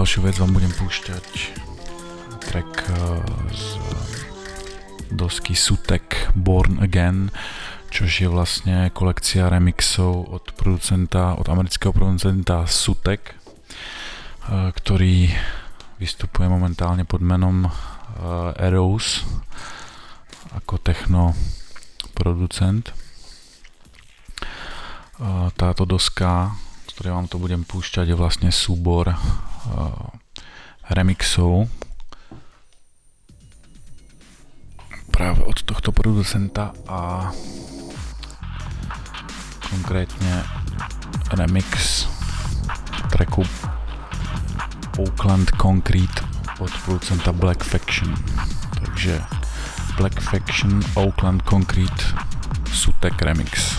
Ďalšiu vec vám budem púšťať track eh, z dosky Sutek Born Again, čož je vlastne kolekcia remixov od producenta, od amerického producenta Sutek, eh, ktorý vystupuje momentálne pod eh, Eros ako techno producent. Táto doska, ktorej vám to budem púšťať, je vlastne súbor remixov práve od tohto producenta a konkrétne remix tracku Oakland Concrete od producenta Black Faction. Takže Black Faction Oakland Concrete Sutek Remix.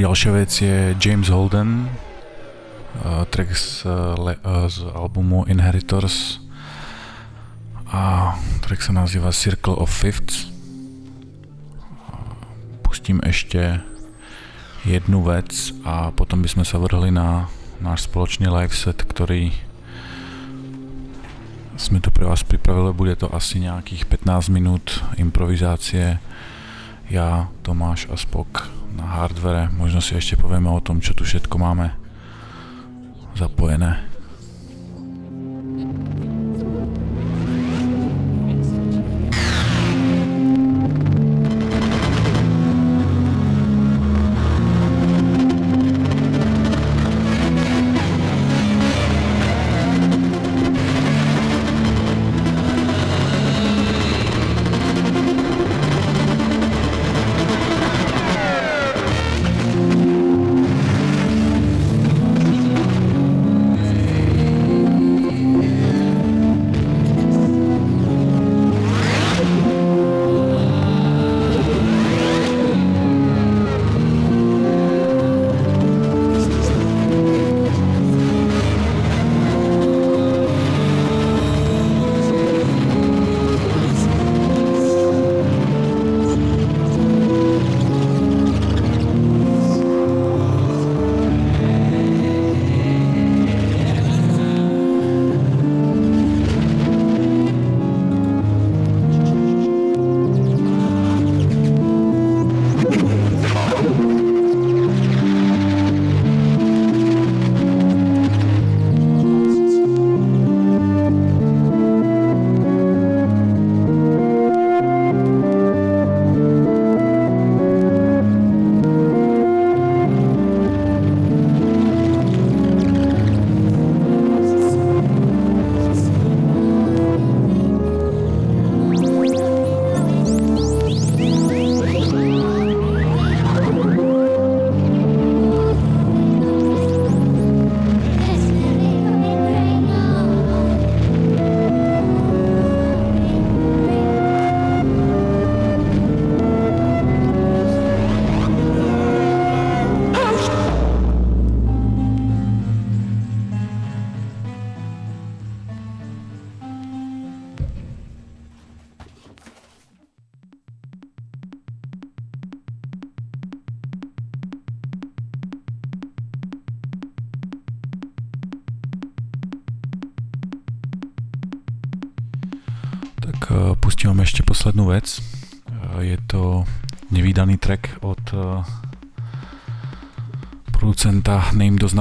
Ďalšia vec je James Holden, uh, track z, uh, z albumu Inheritors a track sa nazýva Circle of Fifths. Pustím ešte jednu vec a potom by sme sa vrhli na náš spoločný live set, ktorý sme tu pre vás pripravili. Bude to asi nejakých 15 minút improvizácie. Ja, Tomáš a Spok na hardvere. Možno si ešte povieme o tom, čo tu všetko máme zapojené.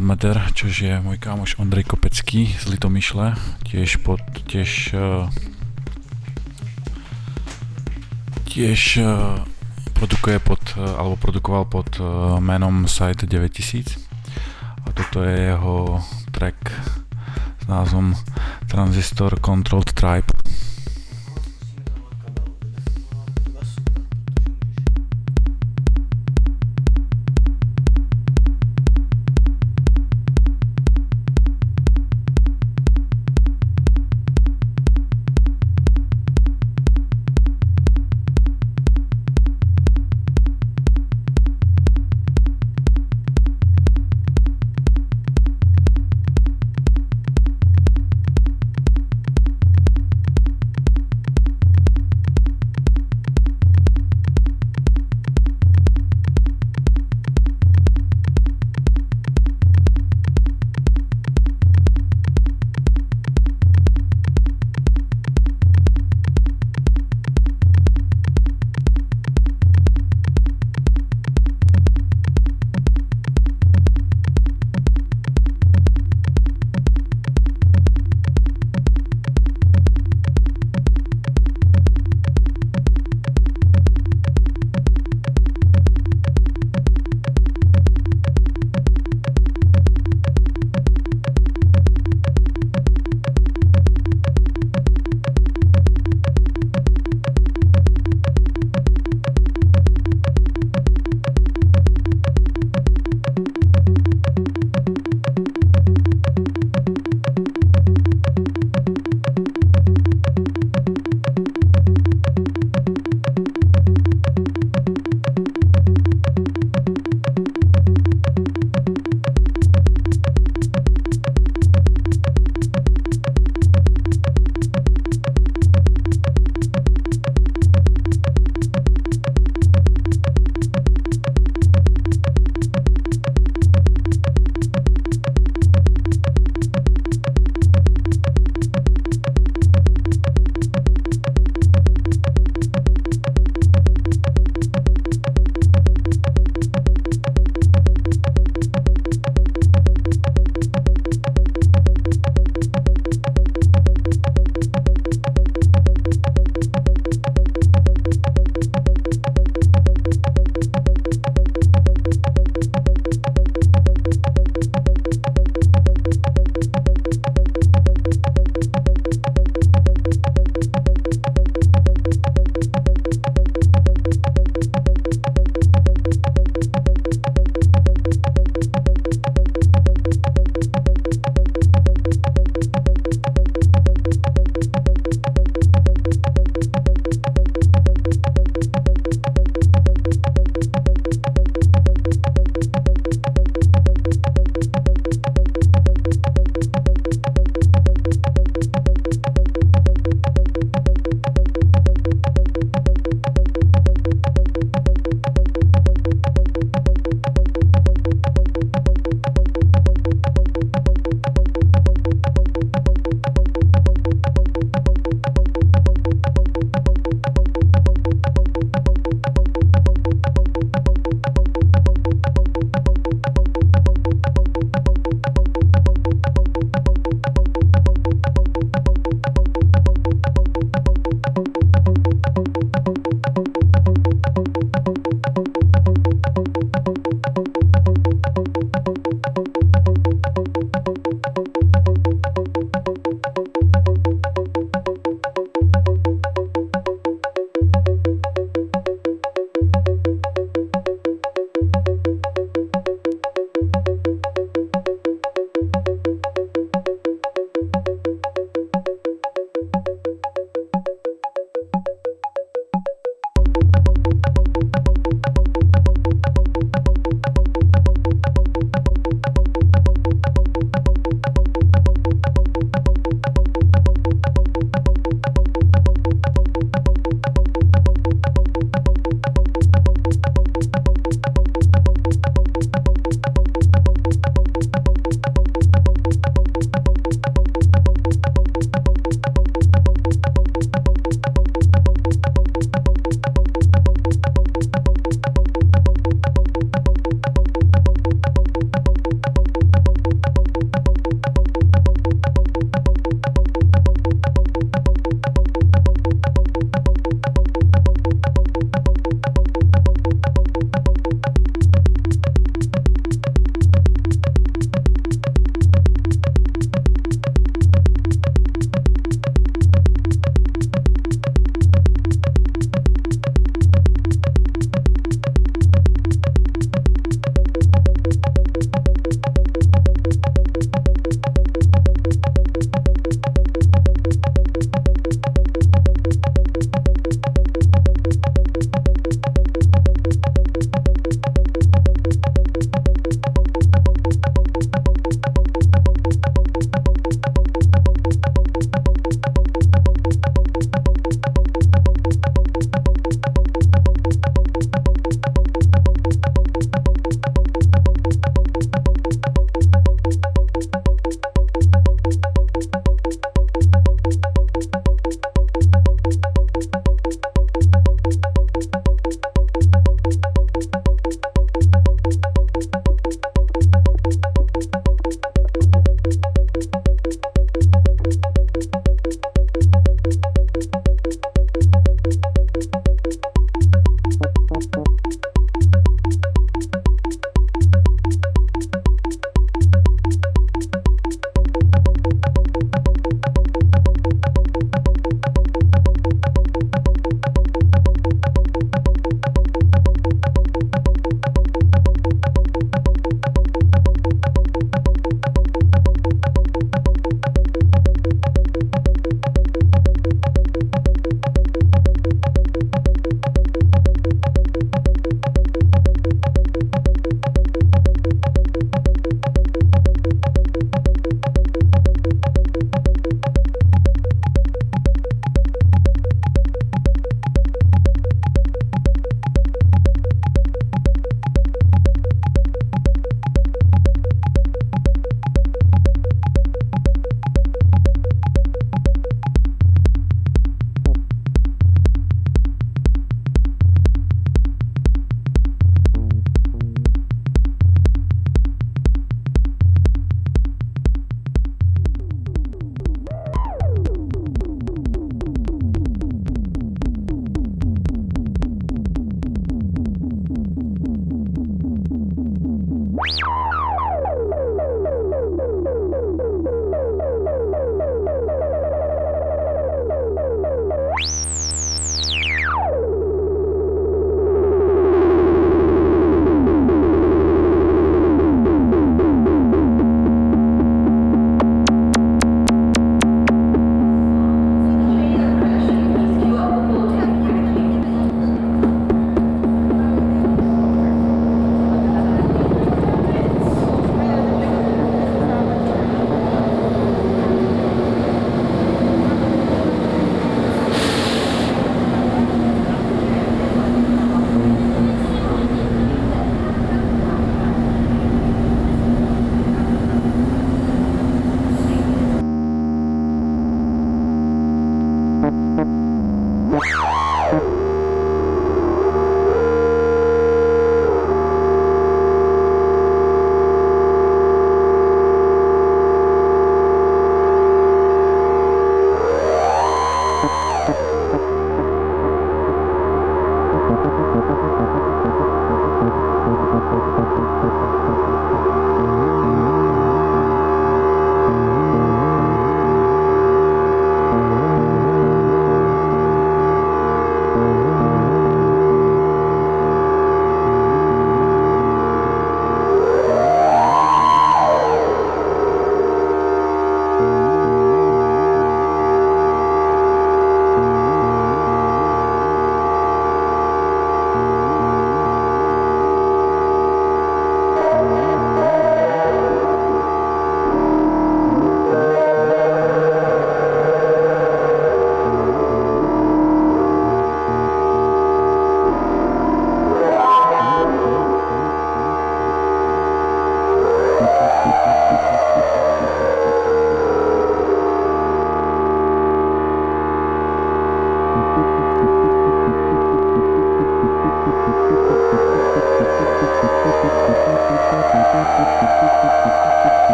Matter, čož je môj kámoš Ondrej Kopecký z Litomyšle, tiež pod, tiež tiež produkuje pod, alebo produkoval pod menom Site 9000 a toto je jeho track s názvom Transistor Controlled Tribe.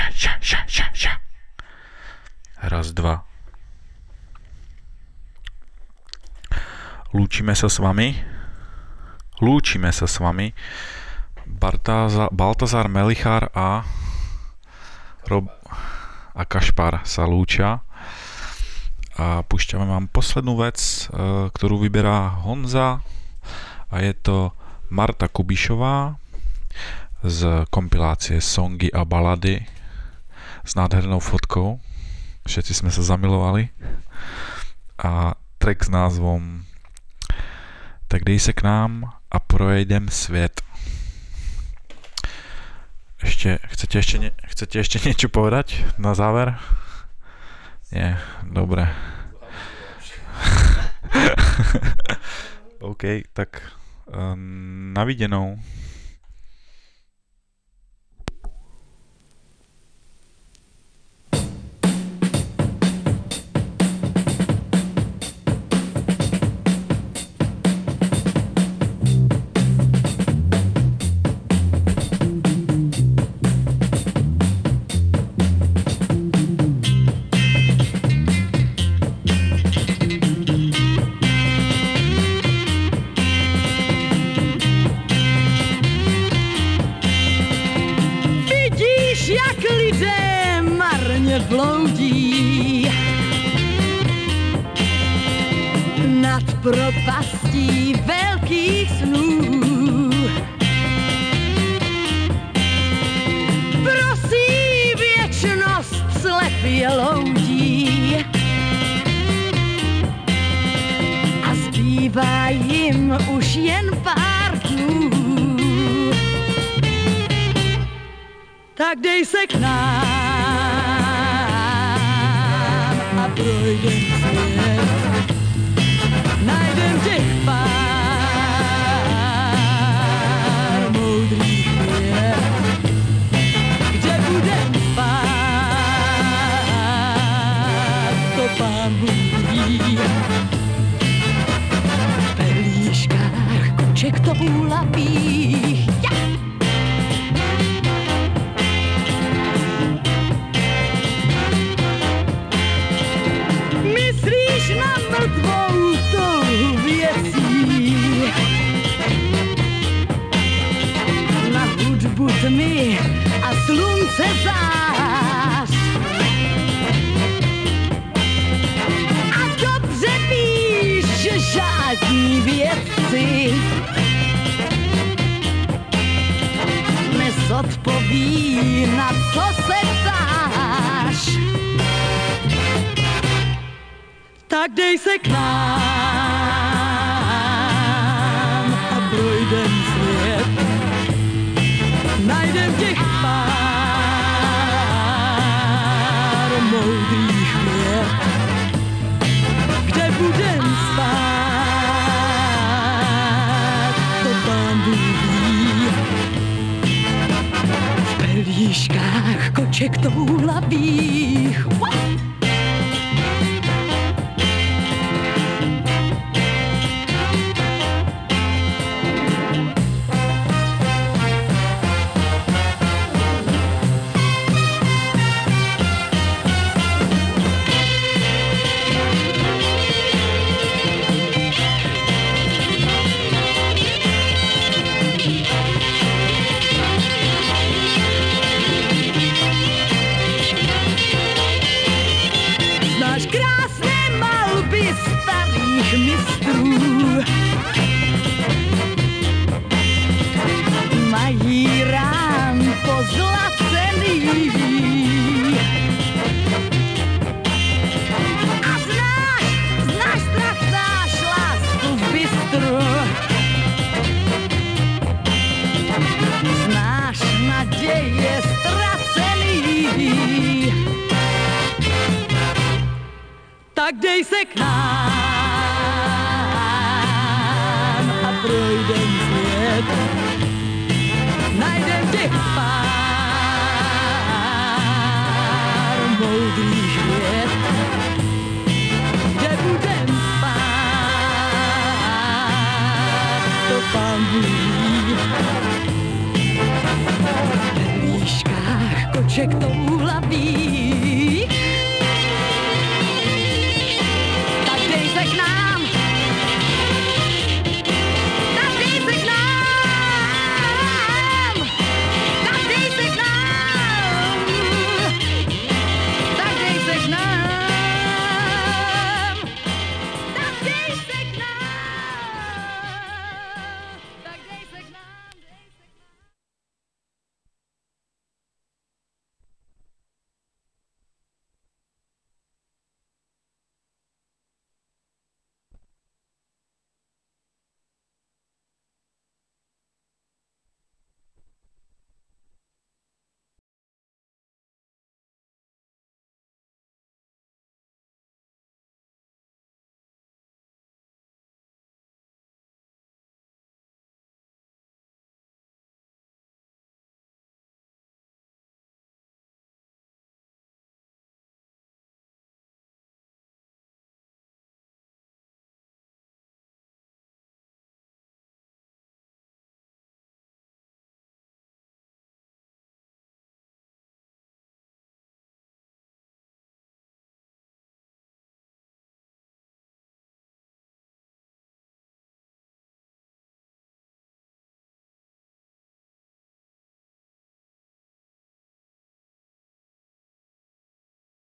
Ša, ša, ša, ša, ša. Raz, dva. Lúčime sa s vami. Lúčime sa s vami. Bartáza, Baltazar Melichár a Rob a Kašpar sa lúčia. A púšťame vám poslednú vec, eh, ktorú vyberá Honza a je to Marta Kubišová z kompilácie Songy a balady s nádhernou fotkou. Všetci sme sa zamilovali. A track s názvom Tak dej se k nám a projejdem svět. Ešte, chcete ešte, ne, chcete ešte niečo povedať na záver? Nie, dobre. OK, tak um, na propastí velkých snů. Prosí věčnost slepě loudí a zbývá jim už jen pár dnů. tak dej se k nám a projdem svět. V perlíškách koček to ulaví.